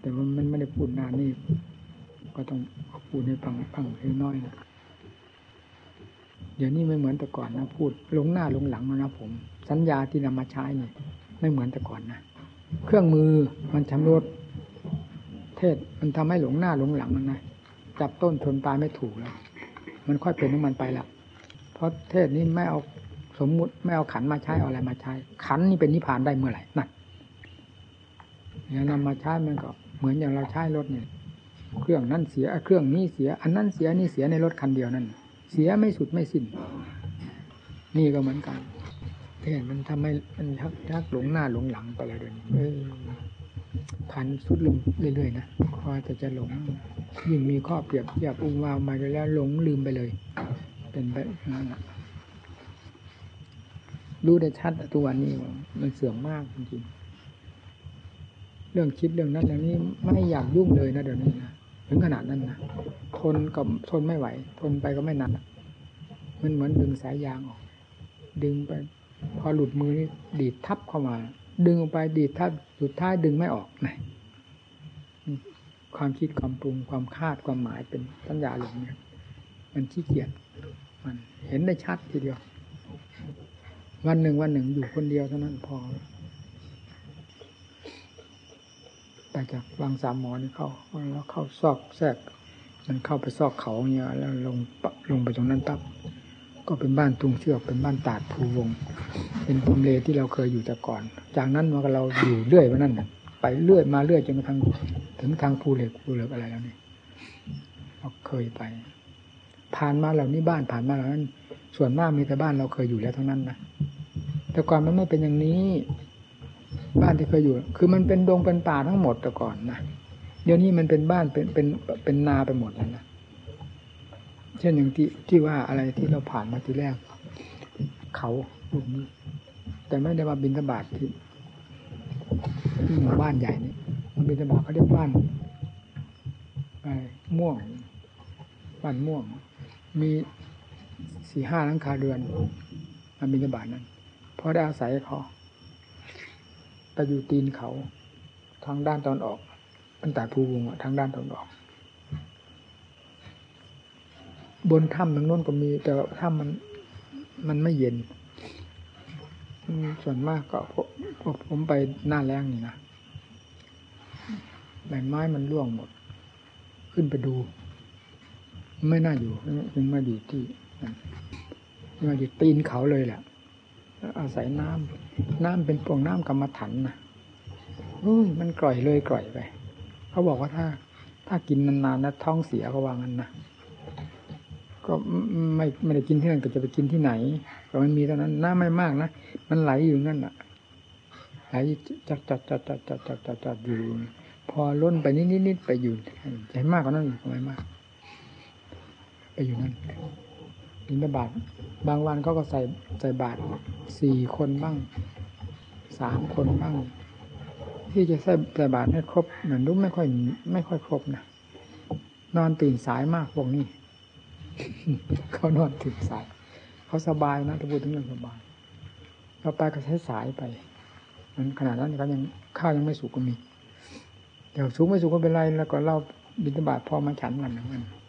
แต่ว่ามันไม่ได้พูดนานนี่ ก็ต้องพูดให้ฟังฟังให้น้อยนะเดี๋ยวนี้ไม่เหมือนแต่ก่อนนะพูดลงหน้าลงหลังแล้วนะผม สัญญาที่นำมาใช้เนี่ยไม่เหมือนแต่ก่อนนะเครื่องมือมันชำรุดเทศมันทำให้หลงหน้าหลงหลังมันนะจับต้นชนปลายไม่ถูกแล้วมันค่อยเป็นของมันไปละเพราะเทศนี้ไม่เอาสมมุติไม่เอาขันมาใช้เอาอะไรมาใช้ ขันนี่เป็นนิพพานได้เมื่อไหร่นั่นแล้วนำมาใช้มันก็ เหมือนอย่างเราใช้รถเนี่ย เครื่องนั่นเสียเครื่องนี้เสีย อันนั้นเสียนี่เสียในรถคันเดียวนั่นเสียไม่สุดไม่สิ้น นี่ก็เหมือนกันเห็นมันทำให้มันชักชักหลงหน้าหลงหลังไปเลยเดี๋ยวนี้เออพันสุดลงเรื่อยๆนะคอยแต่จะหลง ยิ่งมีข้อเปรียบเทียบอุ้งวาวมาแล้วหลงลืมไปเลย เป็นแบบนั้นนะรู้ได้ชัดตัวนี้มันเสื่อมมากจริงๆ เรื่องคิดเรื่องนั้นเรื่องนี้ไม่อยากยุ่งเลยนะเดี๋ยวนี้นะถึงขนาดนั้นนะทนกับทนไม่ไหว ทนไปก็ไม่นานมันเหมือนดึงสายยางออก ดึงไป พอหลุดมือนี่ดีดทับเข้ามา ดึงออกไปดีดทับสุดท้ายดึงไม่ออกนะความคิดความปรุงความคาดความหมายเป็นสัญญาหลงเนี่ยมันขี้เกียจมันเห็นได้ชัดทีเดียว วันหนึ่งวันหนึ่งอยู่คนเดียวเท่านั้นพอ ไปจากวางสามหมอนี่เข้าแล้วเข้าซอกแทรก มันเข้าไปซอกเขาเนี่ยแล้วลงลงไปตรงนั้นปั๊บก็เป็นบ้านตุงเชือกเป็นบ้านตาดภูวง เป็นภูมิเลที่เราเคยอยู่แต่ก่อน จากนั้นมาเราอยู่เรื่อยวันนั้นไปเรื่อยมาเรื่อยจนกระทั่งถึงทางภูเหล็กภูเหล็กอะไรแล้วนี่เราเคยไป ผ่านมาเหล่านี้บ้านผ่านมาเหล่านั้น ส่วนมากมีแต่บ้านเราเคยอยู่แล้วทั้งนั้นนะแต่ก่อนมันไม่เป็นอย่างนี้ บ้านที่เคยอยู่ คือมันเป็นดงเป็นป่าทั้งหมดแต่ก่อนนะเดี๋ยวนี้มันเป็นบ้านเป็นเป็นเป็นนาไปหมดแล้วนะเช่นอย่างที่ที่ว่าอะไรที่เราผ่านมาทีแรก เขาลูกนี้แต่ไม่ได้มาบินทบาทที่ที่หมู่บ้านใหญ่นี่มันบินทบาทเขาเรียกบ้านไปม่วง บ้านม่วง มีสี่ห้าหลังคาเรือนมาบินทบาทนั้นพอได้อาศัยเขา อยู่ตีนเขาทางด้านตอนออกตั้งแต่ภูวงทางด้านตอนออก บนถ้ำทางโน้นก็มี แต่ถ้ำมันมันไม่เย็น ส่วนมากก็ผมไปหน้าแรงนี่นะใบไม้มันร่วงหมด ขึ้นไปดู ไม่น่าอยู่ยังมาอยู่ที่มาอยู่ตีนเขาเลยแหละ อาศัยน้ำน้ำเป็นปวงน้ำกรรมฐานนะอุ้ยมันกร่อยเลยกร่อยไป เขาบอกว่าถ้า ถ้ากินนานๆนะท้องเสียก็ว่างั้นนะก็ไม่ไม่ได้กินที่นั่นก็จะไปกินที่ไหนก็มันมีเท่านั้นน้ำไม่มากนะมันไหลอยู่นั่นอะไหลจัดจัดจัดจัดจัดจัดจัดจัดอยู่ พอล้นไปนิดนิดนิดไปอยู่ใจมากกว่านั้นอีกไม่มาก ไปอยู่นั่น บินบาทบางวันเขาก็ใส่ใส่บาทสี่คนบ้างสามคนบ้าง ที่จะใส่ใส่บาทให้ครบเหมือนรู้ไม่ค่อยไม่ค่อยครบนะนอนตื่นสายมากพวกนี้เขานอนตื่นสายเขาสบายนะถ้าพูดถึงเรื่องสบายเราไปก็ใช้สายไปมันขนาดนั้นเขายังข้าวยังไม่สุกก็มีเดี๋ยวสุกไม่สุกก็เป็นไรแล้วก็เราบินบาทพอมาฉันกันนะมันนั่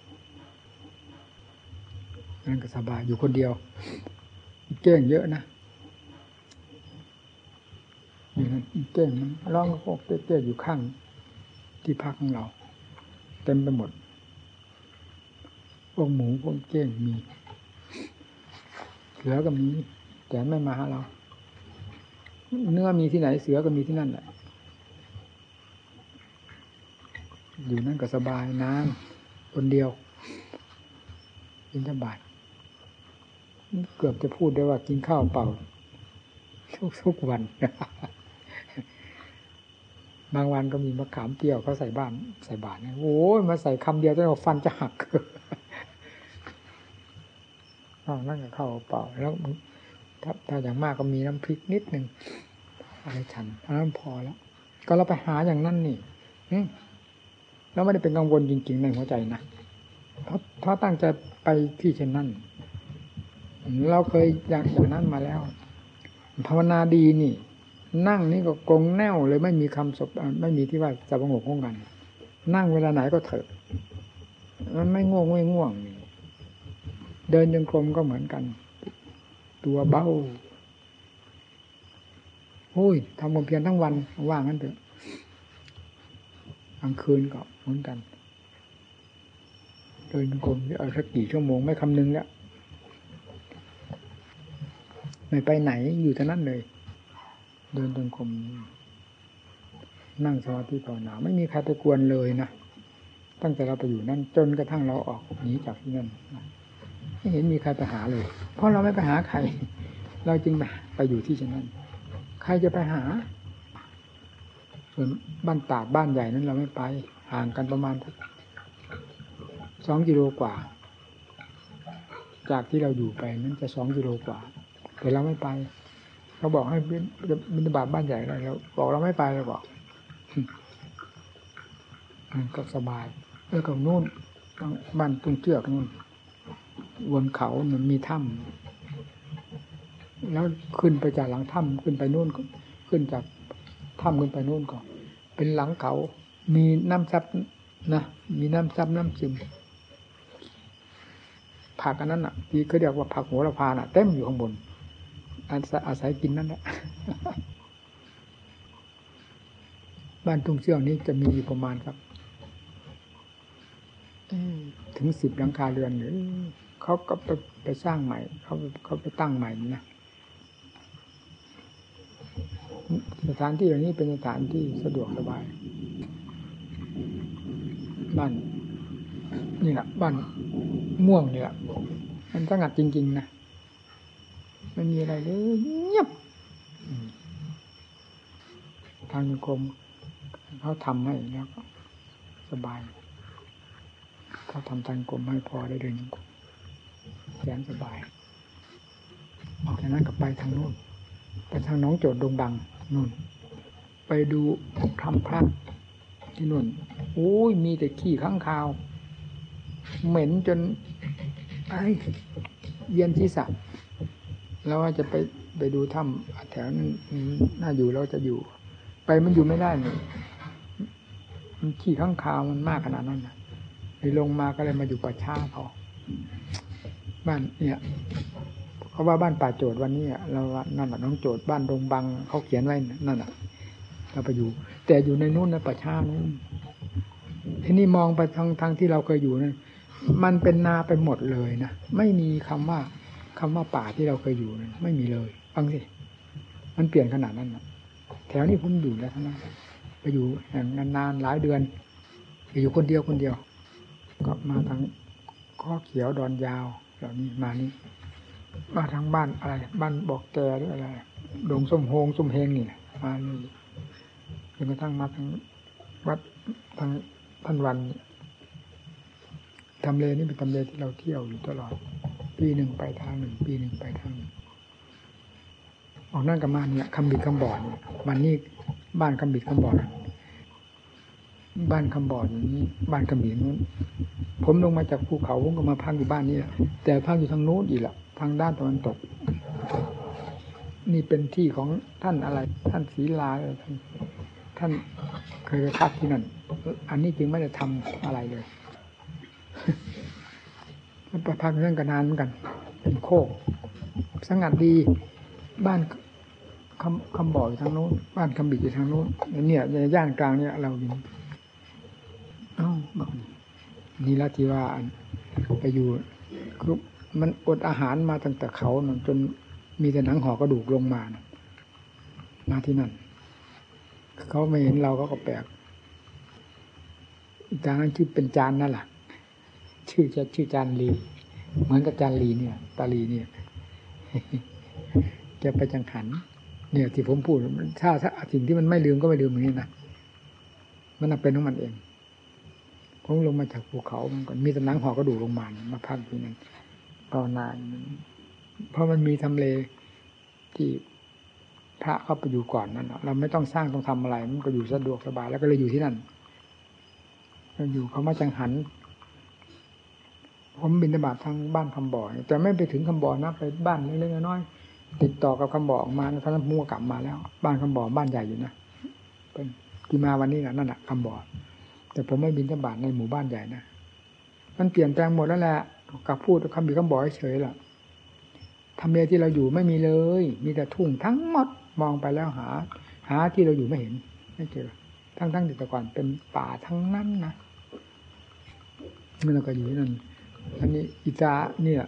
นั่นก็สบายอยู่คนเดียว เก้งเยอะนะเก้งมันร้องพวกเก้อยู่ข้างที่พักของเรา เต็มไปหมดพวกหมูพวกเก้งมีเสือก็มีแต่ไม่มาหาเรา เนื้อมีที่ไหนเสือก็มีที่นั่นแหละอยู่นั่นก็สบายน้ำคนเดียวบินทบาท เกือบจะพูดได้ว่ากินข้าวเปล่า ทุกทุกวัน บางวันก็มีมะขามเปรี้ยวเขาใส่บ้าน ใส่บาทนะโอ้ยมาใส่คำเดียวจนฟันจะหักนั่นก็ข้าวเปล่า แล้วถ้าถ้าอย่างมากก็มีน้ำพริกนิดหนึ่งอะไรฉันอันนั้นพอแล้ว ก็เราไปหาอย่างนั้นนี่แล้วไม่ได้เป็นกังวลจริง ๆ ในหัวใจนะเพราะเพราะตั้งใจไปที่เช่นนั้น เราเคยอย่างอย่างนั้นมาแล้ว ภาวนาดีนี่ นั่งนี่ก็กงแน่วเลยไม่มีคำสบไม่มีที่ว่าจะสงบของกัน นั่งเวลาไหนก็เถอะมันไม่ง่วงไม่ง่วงนี่เดินยังกรมก็เหมือนกัน ตัวเบ้าโอ้ยทำความเพียรทั้งวันว่างกันเถอะกลางคืนก็เหมือนกัน เดินกรมเอาสักกี่ชั่วโมงไม่คำนึงแล้ว ไม่ไปไหนอยู่แต่นั้นเลย เดินจงกรมนั่งสมาธิภาวนาไม่มีใครไปกวนเลยนะตั้งแต่เราไปอยู่นั่นจนกระทั่งเราออกหนีจากที่นั่นไม่เห็นมีใครไปหาเลย เพราะเราไม่ไปหาใคร เราจึงไปอยู่ที่เช่นนั้น ใครจะไปหา ส่วนบ้านตาดบ้านใหญ่นั้นเราไม่ไปห่างกันประมาณสองกิโลกว่า จากที่เราอยู่ไปนั้นจะสองกิโลกว่า แต่เราไม่ไปเขาบอกให้บินบาตบ้านใหญ่อะไรเราบอกเราไม่ไปเราบอกก็สบายแล้วก็นู่นบ้านตุ้งเชือกนู่นบนเขามันมีถ้ำแล้วขึ้นไปจากหลังถ้ำขึ้นไปนู่นก็ขึ้นจากถ้ำขึ้นไปนู่นก็เป็นหลังเขา มีน้ำซับนะมีน้ำซับน้ำซึมผักอันนั้นอะที่เขาเรียกว่าผักโหระพาน่ะเต็มอยู่ข้างบน อาศัยกินนั่นแหละบ้านทุ่งเชี่ยวนี้จะมีประมาณครับถึงสิบหลังคาเรือนหรือเขาก็ไปไปสร้างใหม่ เขาเขาไปตั้งใหม่นะสถานที่เหล่านี้เป็นสถานที่สะดวกสบาย บ้านนี่แหละบ้านม่วงเนี่ยมันสงัดจริง ๆ นะ ไม่มีอะไรเลยเงียบทางกรมเขาทำให้แล้วก็สบายเขาทำทางกรมให้พอได้เดินกมแสนสบาย ออกจากนั้นก็ไปทางโน้นไปทางน้องโจดดงดังนู่น ไปดูทำพระที่นู่นโอ้ยมีแต่ขี้ข้างคาว เหม็นจนไอเย็นที่สัตว แล้วว่าจะไปไปดูถ้ำแถวนั้นน่าอยู่เราจะอยู่ ไปมันอยู่ไม่ได้นี่มันขี้ข้างคาวมันมากขนาดนั้นนะเลยลงมาก็เลยมาอยู่ป่าช้าพอบ้านเนี่ยเขาว่าบ้านป่าโจดวันนี้เราว่านั่นแหละน้องโจดบ้านดงบังเขาเขียนไว้นั่นแหละเราไปอยู่ แต่อยู่ในนู้นนะป่าช้านู้นทีนี้มองไปทางทางที่เราเคยอยู่นั้นมันเป็นนาไปหมดเลยนะไม่มีคำว่า คำว่าป่าที่เราเคยอยู่นั้นไม่มีเลยฟังสิมันเปลี่ยนขนาดนั้นนะแถวนี้ผมอยู่แล้วทั้งนั้นไปอยู่อย่งนานๆหลายเดือนไปอยู่คนเดียวคนเดียว ก็มาทางข้อเขียวดอนยาวเหล่านี้มานี้มาทางบ้านอะไร บ้านบอกแกหรืออะไรดงส้มโฮงส้มเฮงนี่มานี่จนกระทั่งมาทางวัดทางพันวันทำเลนี่เป็นทำเลที่เราเที่ยวอยู่ตลอด ปีหนึ่งไปทางหนึ่ง ปีหนึ่งไปทางหนึ่งออกนั่นกับมาเนี่ยคำบิดคำบอดวันนี้บ้านคำบิดคำบอดบ้านคำบอดอย่างนี้บ้านคำบิดนู้นผมลงมาจากภูเขาผมก็มาพักอยู่บ้านนี้แหละแต่พักอยู่ทางโน้นอีกละทางด้านตะวันตก นี่เป็นที่ของท่านอะไร ท่านศรีลาท่านท่านเคยไปพักที่นั่น อันนี้จึงไม่ได้ทำอะไรเลย ประพักเรื่องกันนานเหมือนกัน เป็นโคก สงัดดี บ้านคำคำบอกอยู่ทางโน้น บ้านคำบิดอยู่ทางโน้นเนี่ยในย่านกลางเนี่ยเราอยู่เอ้าบอกนี่ละที่ว่าไปอยู่คือมันอดอาหารมาตั้งแต่เขาจนมีแต่หนังห่อกระดูกลงมานะมาที่นั่น เขาไม่เห็นเราก็ก็แปลกจานนั้นชื่อเป็นจานนั่นแหละ ชื่อจะชื่อจานลีเหมือนกับจานลีเนี่ยตาลีเนี่ยจะไปจังหัน เนี่ย ที่ผมพูดถ้าถ้าสิ่งที่มันไม่ลืมก็ไม่ลืมอย่างนี้นะมันเป็นของมันเองผมลงมาจากภูเขามันก่อนมีตำนังหอกระดูกลงมามาพักที่นั่นภาวนาเพราะมันมีทำเลที่พระเข้าไปอยู่ก่อนนั่นเราไม่ต้องสร้างต้องทำอะไร มันก็อยู่สะดวกสบายแล้วก็เลยอยู่ที่นั่นอยู่เขามาจังหัน ผมบินตบาตทางบ้านคำบ่อแต่ไม่ไปถึงคำบ่อนะไปบ้านเล็กๆน้อยๆติดต่อกับคำบ่อกมาท่านมั่วกลับมาแล้ว บ้านคำบอบ้านใหญ่อยู่นะเป็นที่มาวันนี้นะนั่นแหะคำบ่อแต่ผมไม่บินธบาตในหมู่บ้านใหญ่นะมันเปลี่ยนแปลงหมดแล้วแหละกับพูดคำบีคำบ่อเฉยๆล่ะทำเลที่เราอยู่ไม่มีเลย มีแต่ทุ่งทั้งหมดมองไปแล้วหา หาที่เราอยู่ไม่เห็น ไม่เจอ ทั้งทั้งแต่ก่อนเป็นป่าทั้งนั้นนะมันก็อยู่นั่น อันนี้อิตาเนี่ย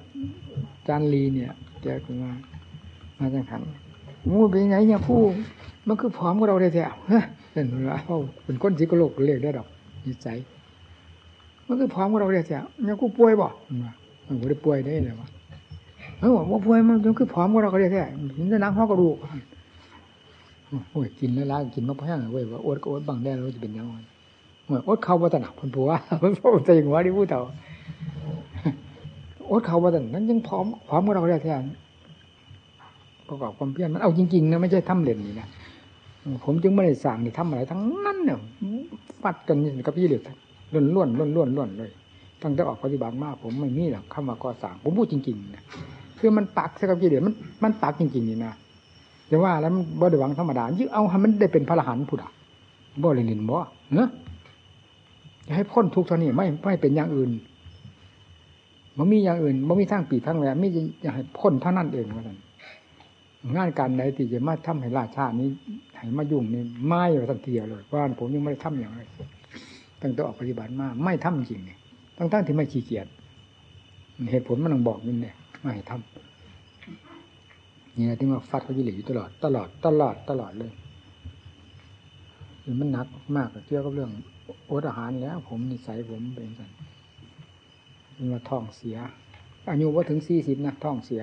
จานลีเนี่ยแกก็มามาจังขันงูเป็นไงเนี่ยผู้มันคือพร้อมกับเราแท้เฮ้ยเป็นว่าเขาเป็นก้นสีกโลกเรียกได้ดอกนิสัยมันคือพร้อมกับเราแท้เนี่ยกูป่วยบ่มันก็ได้ป่วยได้เลยวะเออว่าป่วยมันคือพร้อมกับเราก็ได้แท้เห็นแต่นังห้อกระดูกโอ้ยกินแล้วล้ากินมะพร้าวเว้ยว่าอดก็อดบังได้เราจะเป็นยังไงอดเข้าวัตนาพันผัวพันผัวใจหัวที่พูดเถ่า อดเขาวัตนานั้นยังพร้อมพร้อมกับเราได้แท้ประกอบความเพียรมันเอาจริงๆนะไม่ใช่ทำเล่นนี่นะผมจึงไม่ได้สั่งนี่ทำอะไรทั้งนั้นเนี่ยฟัดกันกับพี่เหลือล้วนล้วนล้วนล้วนล้วนเลยตั้งแต่ออกปฏิบัติมากผมไม่มีหรอกคำว่าก่อสั่งผมพูดจริงๆนะคือมันปักใช่กับพี่เหลือมันมันปักจริงๆนี่นะแต่ว่าแล้วมันบ่ได้หวังธรรมดายิ่งเอาให้มันได้เป็นพระอรหันต์พุทธะบ่เล่นๆบ่เนอะจะให้พ้นทุกข์เท่านี้ไม่ไม่เป็นอย่างอื่น มันมีอย่างอื่นมันมีทั้งปีทั้งแหลมไม่จะให้พ้นเท่านั้นเองว่านั้นงานการใดที่จะมาทำให้ราชานี้ให้มายุ่งนี่ไม่เลยทันทีเลยเพราะผมยังไม่ได้ทำอย่างไรตั้งแต่ออกปฏิบัติมาไม่ทำจริงเนี่ยตั้งตั้งที่ไม่ขี้เกียจเหตุผลมันต้องบอกนี่เนี่ยไม่ให้ทำนี่นะที่มาฟัดเขายิ่งอยู่ตลอดตลอดตลอดตลอดเลยมันหนักมากเกี่ยวกับเรื่องอดอาหารแล้ว ผมนิสัยผมเป็นกัน มันมาท้องเสีย อายุว่าถึงสี่สิบนะท้องเสีย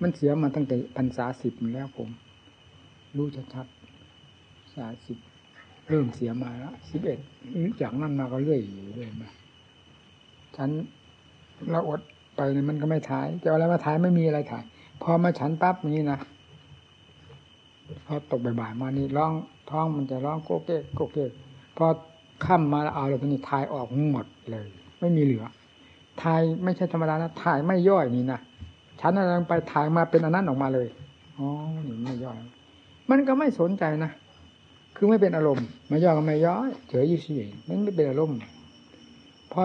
มันเสียมาตั้งแต่พรรษาสิบแล้วผม รู้ชัดๆสาสิบเริ่มเสียมาแล้วสิบเอ็ดจากนั้นมาก็เรื่อยอยู่เรื่อยมาฉันเราอดไปเนี่ยมันก็ไม่ถ่ายจะอะไรมาถ่ายไม่มีอะไรถ่าย พอมาฉันปั๊บนี้นะพอตกบ่ายๆมานี่ร้องท้องมันจะร้องโกเก้โกเก้พอ ค่ำมาเอาเราตรงนี้ถ่ายออกหมดเลย ไม่มีเหลือถ่ายไม่ใช่ธรรมดานะถ่ายไม่ย่อยนี่นะฉันอะไรไปถ่ายมาเป็นอันนั้นออกมาเลยอ๋อนี่ไม่ย่อย มันก็ไม่สนใจนะคือไม่เป็นอารมณ์ไม่ย่อยก็ไม่ย่อยเฉยอยู่เฉยมันไม่เป็นอารมณ์พอ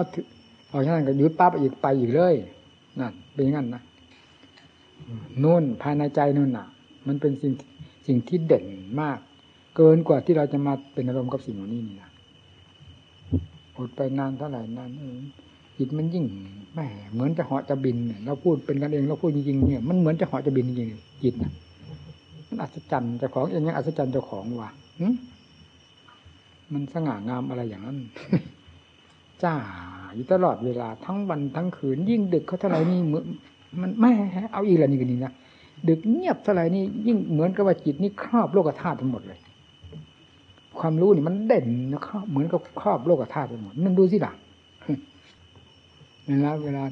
พอฉะนั้นก็ยุดปั๊บอีกไปอีกเลยนั่นเป็นงั้นนะนู่นภายในใจนู่นน่ะ มันเป็นสิ่งสิ่งที่เด่นมาก เกินกว่าที่เราจะมาเป็นอารมณ์กับสิ่งเหล่านี้นี่นะ อดไปนานเท่าไหร่นานจิตมันยิ่งแหมเหมือนจะเหาะจะบินเราพูดเป็นกันเองเราพูดจริงๆเนี่ยมันเหมือนจะเหาะจะบินจริงๆจิตนะมันอัศจรรย์เจ้าของเองยังอัศจรรย์เจ้าของว่ะมันสง่างามอะไรอย่างนั้นจ้าอยู่ตลอดเวลาทั้งวันทั้งคืน ยิ่งดึกเขาเท่าไหร่นี่เหมือนมันไม่เอาอีกแล้วนี่ก็นี่นะดึกเงียบเท่าไหร่นี่ยิ่งเหมือนกับว่าจิตนี่ครอบโลกธาตุทั้งหมดเลย ความรู้นี่มันเด่นนะครับเหมือนกับครอบโลกธาตุทั้งหมดนั่นดูสิล่ะเวลาเวลา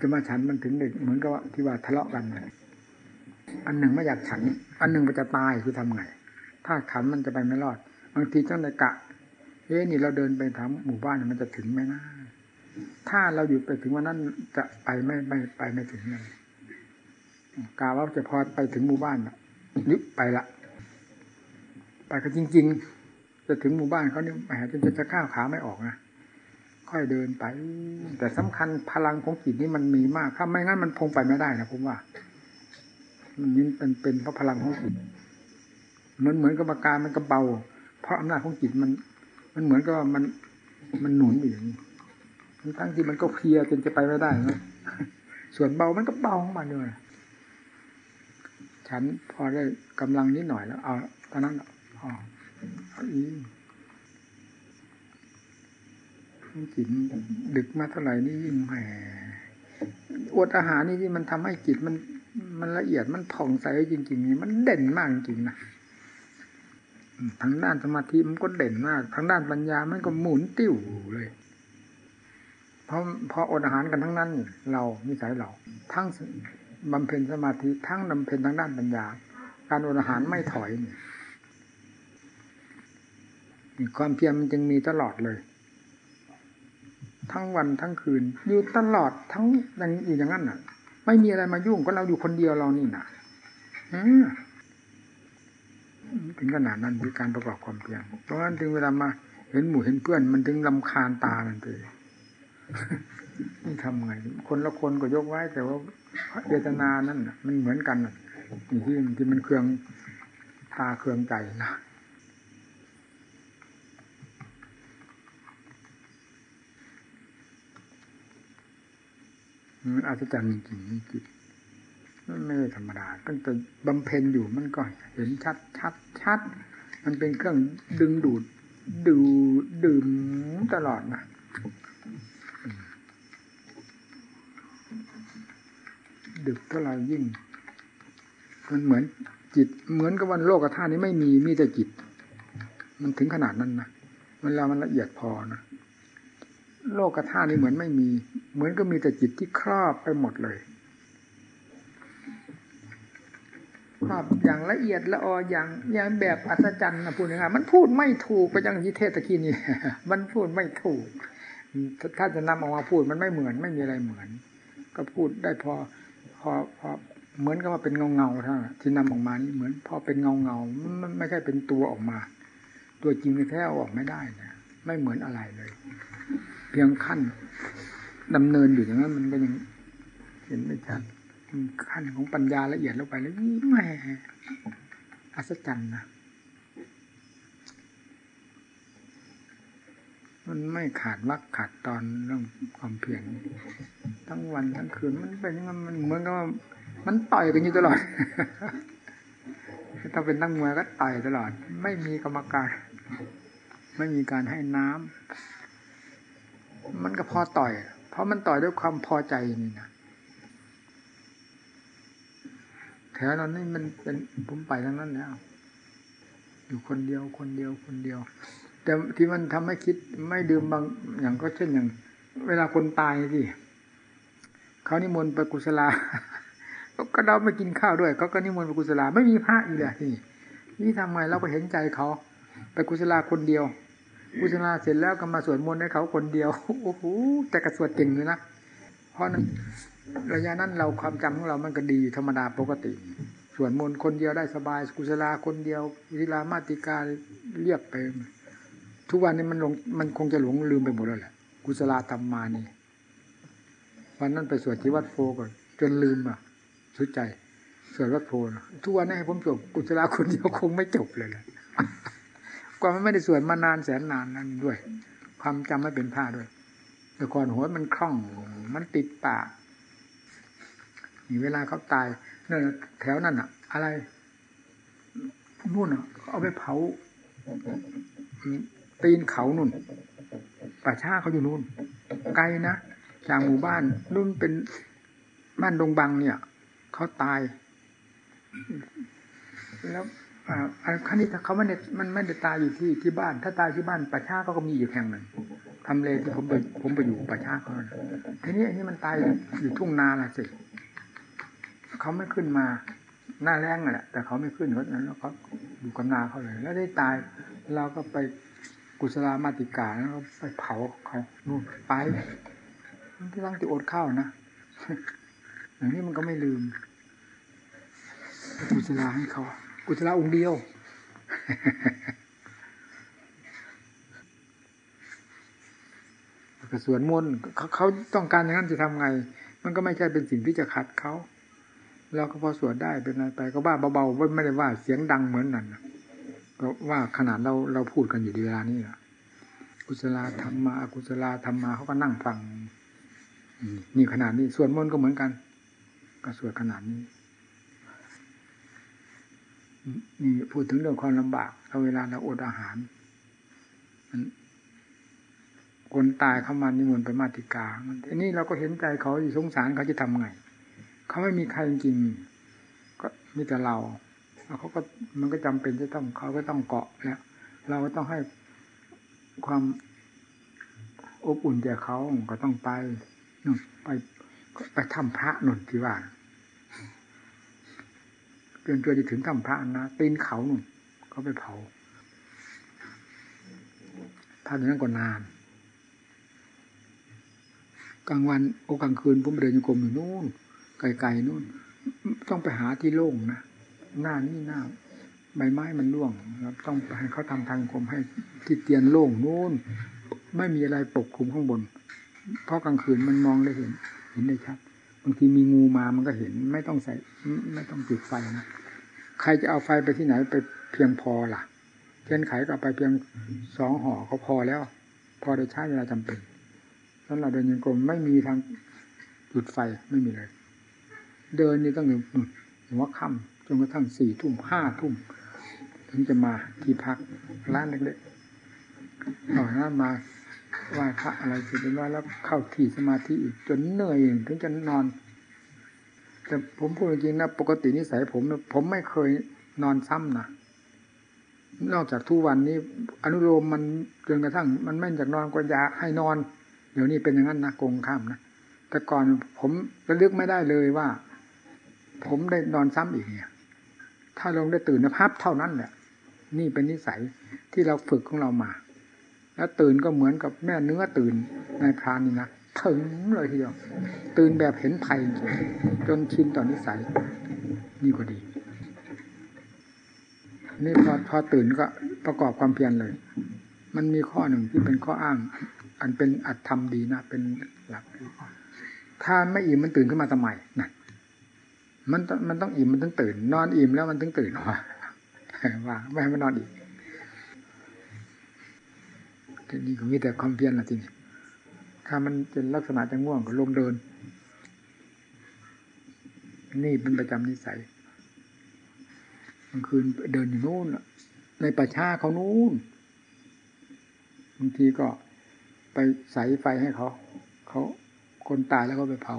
จะมาฉันมันถึงเด็กเหมือนกับที่ว่าทะเลาะกันเลยอันหนึ่งไม่อยากฉัน อันหนึ่งมันจะตายคือทำไง ถ้าขันมันจะไปไม่รอด บางทีเจ้าในกะเอ๊นี่เราเดินไปทำหมู่บ้านมันจะถึงไหมนะถ้าเราอยู่ไปถึงวันนั้นจะไปไม่ไม่ไปไม่ถึงเลยกาว่าจะพอไปถึงหมู่บ้านนึกไปละไปก็จริง ๆ จะถึงหมู่บ้านเขานี่แหมจะจะก้าวขาไม่ออกนะค่อยเดินไป แต่สำคัญพลังของจิตนี่มันมีมากถ้าไม่งั้นมันคงไปไม่ได้นะผมว่า มันนี่เป็นเป็นเพราะพลังของจิตมันเหมือนกับอาการมันก็เบา เพราะอำนาจของจิตมัน มันเหมือนกับมันมันหนุนอย่างนี้ทั้งที่มันก็เพียจนจะไปไม่ได้นะส่วนเบามันก็เบาของมันเลยฉันพอได้กำลังนิดหน่อยแล้ว เอาตอนนั้นอ๋อ จิตดึกมาเท่าไหร่นี่ยิ่งแหมอดอาหารนี่ที่มันทำให้จิตมัน มันละเอียดมันผ่องใสจริงๆนี่มันเด่นมากจริงนะทางด้านสมาธิมันก็เด่นมากทางด้านปัญญามันก็หมุนติ้วเลยเพราะพออดอาหารกันทั้งนั้น เรานิสัยเรา ทั้งบำเพ็ญสมาธิทั้งบำเพ็ญทางด้านปัญญา การอดอาหารไม่ถอยนี่ ความเพียรมันจึงมีตลอดเลย ทั้งวันทั้งคืน อยู่ตลอดทั้งอย่างอยู่อย่างนั้นน่ะ ไม่มีอะไรมายุ่งก็เราอยู่คนเดียวเรานี่นะถึงขนาดนั้นคือการประกอบความเพียรเพราะฉะนั้นถึงเวลามา เห็นหมู่เห็นเพื่อน มันถึงลำคาญตามันเลยนี่ทำไง คนละคนก็ยกไว้ แต่ว่าเจตนานั่นมันเหมือนกันที่ที่มันเครื่องตาเครื่องใจนะ มันอัศจรรย์จริงๆจิตมันไม่ธรรมดาตั้งแต่บำเพ็ญอยู่มันก็เห็นชัดชัดชัดมันเป็นเครื่องดึงดูดดูดื่มตลอดนะดึกเท่าไรยิ่ง มันเหมือนจิตเหมือนกับวันโลกธาตุนี้ไม่มีมีแต่จิต มันถึงขนาดนั้นนะเวลามันละเอียดพอนะ โลกธาตุนี้เหมือนไม่มี เหมือนก็มีแต่จิตที่ครอบไปหมดเลยครอบอย่างละเอียดละอออย่างอย่างแบบอัศจรรย์นะพูดง่ายมันพูดไม่ถูกไปย่างที่เทศตะกี้นี่มันพูดไม่ถูก ถ้าจะนำออกมาพูดมันไม่เหมือนไม่มีอะไรเหมือน ก็พูดได้พอพอพอเหมือนกับว่าเป็นเงาเงาเท่านั้นที่นำออกมานี่เหมือน พอเป็นเงาเงามันไม่ใช่เป็นตัวออกมา ตัวจริงแท้ออกไม่ได้นะไม่เหมือนอะไรเลย เพียงขั้นดำเนินอยู่อย่างนั้นมันก็ยังเห็นไม่ชัดขั้นของปัญญาละเอียดลงไปแล้วแหมอัศจรรย์นะมันไม่ขาดวักขาดตอนเรื่องความเพียรทั้งวันทั้งคืนมันเป็นยังไงมันเหมือนกับมันต่อยกันอยู่ตลอด ถ้าเป็นนักมวยก็ต่อยตลอด ไม่มีกรรมการ ไม่มีการให้น้ำ มันก็พอต่อย เพราะมันต่อยด้วยความพอใจนี่นะแถวนั้นนี่มันเป็นผมไปทั้งนั้นแล้วอยู่คนเดียวคนเดียวคนเดียว แต่ที่มันทำให้คิดไม่ดื่มบางอย่างก็เช่นอย่าง เวลาคนตายที่เขานิมนต์ไปกุศลาก็เราไม่กินข้าวด้วยเขาก็นิมนต์ไปกุศลาไม่มีพระอีกเลยนี่นี่ทำไมเราก็เห็นใจเขาไปกุศลาคนเดียว กุศลาเสร็จแล้วก็มาสวดมนต์ให้เขาคนเดียว โอ้โหแต่กระสวดเก่งเลยนะ เพราะนั้นระยะนั้นเราความจำของเรามันก็ดีธรรมดาปกติ ส่วนมนต์คนเดียวได้สบาย กุศลาคนเดียววิลามาติกาเรียบไป ทุกวันนี้มันลงมันคงจะหลงลืมไปหมดแล้วแหละ กุศลาธรรมมานี่ วันนั้นไปสวดที่วัดโพก่อนจนลืมอะสุดใจสวดวัดโพนะทุกวันนี้ให้ผมสวดกุศลาคนเดียวคงไม่จบเลยแหละ กว่ามันไม่ได้สวดมานานแสนนานนั้นด้วย ความจำไม่เป็นผ้าด้วยแต่ก่อนหัวมันคล่อง มันติดปากนี่เวลาเขาตายนั่นแถวนั่นอะอะไรนู่นอะเอาไปเผาตีนเขานุ่นป่าช้าเขาอยู่นู่น ไกลนะจากหมู่บ้านนู่นเป็นบ้านดงบังเนี่ยเขาตาย แล้ว อ่าคันนี้เขาไม่ได้มันไม่ได้ตายอยู่ที่ที่บ้าน ถ้าตายที่บ้านป่าช้าก็มีอยู่แห่งหนึ่งทำเลที่ผมไปผมไปอยู่ป่าช้าเขาทีนี้อันนี้มันตายอยู่ทุ่งนาละสิเขาไม่ขึ้นมาหน้าแรงแหละแต่เขาไม่ขึ้นเขานั้นแล้วเขาอยู่กับนาเขาเลย แล้วได้ตายเราก็ไปกุศลามาติกาแล้วก็ไปเผาเขานู่นไปที่ร่างที่อดข้าวนะอย่างนี้มันก็ไม่ลืมกุศลาให้เขา กุศลาองค์เดียว กระสวนมนเขาเขาต้องการอย่างนั้นจะทำไง มันก็ไม่ใช่เป็นสิ่งที่จะขัดเขา เราก็พอสวดได้เป็นอะไรไป ก็ว่าเบาๆไม่ได้ว่าเสียงดังเหมือนนั่นก็ว่าขนาดเราเราพูดกันอยู่ดีเวลานี้ละกุศลธรรมมาอกุศลธรรมมาเขาก็นั่งฟังนี่ขนาดนี้ส่วนมนก็เหมือนกัน ก็สวดขนาดนี้ นี่พูดถึงเรื่องความลำบากเราเวลาเราอดอาหารคนตายเข้ามานิมนต์ไปมาติกาอันนี้เราก็เห็นใจเขาอยู่สงสารเขาจะทำไง เขาไม่มีใครจริงก็มีแต่เราเขาก็มันก็จำเป็นจะต้องเขาก็ต้องเกาะแล้วเราก็ต้องให้ความอบอุ่นแก่เขาก็ต้องไปนู่นไปไปทำพระนุ่นที่ว่า เกินจะถึงทำพระนะตีนเขาหนุ่นเขาไปเผาถ้าอย่างนั้นก็นานกลางวันโอกลางคืนผมเดินโยกรมอยู่นู่นไกลๆนู่น ต้องไปหาที่โล่งนะหน้านี่หน้าใบไม้มันร่วงเราต้องให้เขาทำทางกรมให้ที่เตียนโล่งนู่นไม่มีอะไรปกคลุมข้างบน เพราะกลางคืนมันมองได้เห็น เห็นได้ชัดบางทีมีงูมามันก็เห็น ไม่ต้องใส่ ไม่ต้องจุดไฟนะ ใครจะเอาไฟไปที่ไหนไปเพียงพอล่ะเทียนไขก็ไปเพียงสองห่อก็พอแล้ว พอได้ใช้เวลาจำเป็นสำหรับเดินยังกรมไม่มีทางจุดไฟไม่มีเลย เดินนี่ต้องถึงหัวค่ำจนกระทั่งสี่ทุ่มห้าทุ่มถึงจะมาที่พักร้านเล็กๆต่อหน้ามาไหว้พระอะไรเสร็จเรียบร้อยแล้วเข้าที่สมาธิอีกจนเหนื่อยถึงจะนอน แต่ผมพูดจริงๆนะปกตินิสัยผมผมไม่เคยนอนซ้ำนะนอกจากทุกวันนี้ อนุโลมมันจนกระทั่ง มันไม่อยากนอนก็อยากให้นอน เดี๋ยวนี้เป็นอย่างนั้นนะโกงข้ามนะแต่ก่อนผมระลึกไม่ได้เลยว่า ผมได้นอนซ้ำอีกเนี่ย ถ้าลงได้ตื่นนะพับเท่านั้นแหละนี่เป็นนิสัยที่เราฝึกของเรามา แล้วตื่นก็เหมือนกับแม่เนื้อตื่นในพรานนี่นะ ถึงเลยทีเดียวตื่นแบบเห็นภัยจนชินต่อนนิสัย นี่ก็ดี นี่พอพอตื่นก็ประกอบความเพียรเลย มันมีข้อหนึ่งที่เป็นข้ออ้าง อันเป็นอัตธรรมดีนะ เป็นหลัก ถ้าไม่อิ่มมันตื่นขึ้นมาทำไมนั่นมันมันต้องอิ่มมันต้องตื่น นอนอิ่มแล้วมันต้องตื่นว่าว่าไม่ให้มันนอนอีกทีนี้ก็มีแต่ความเพียรละทีนี้ ถ้ามันเป็นลักษณะจะง่วงก็ลงเดิน นี่เป็นประจำนิสัยกลางคืนเดินอยู่นู่นในป่าช้าเขานู่นบางทีก็ไปใส่ไฟให้เขา เขาคนตายแล้วก็ไปเผา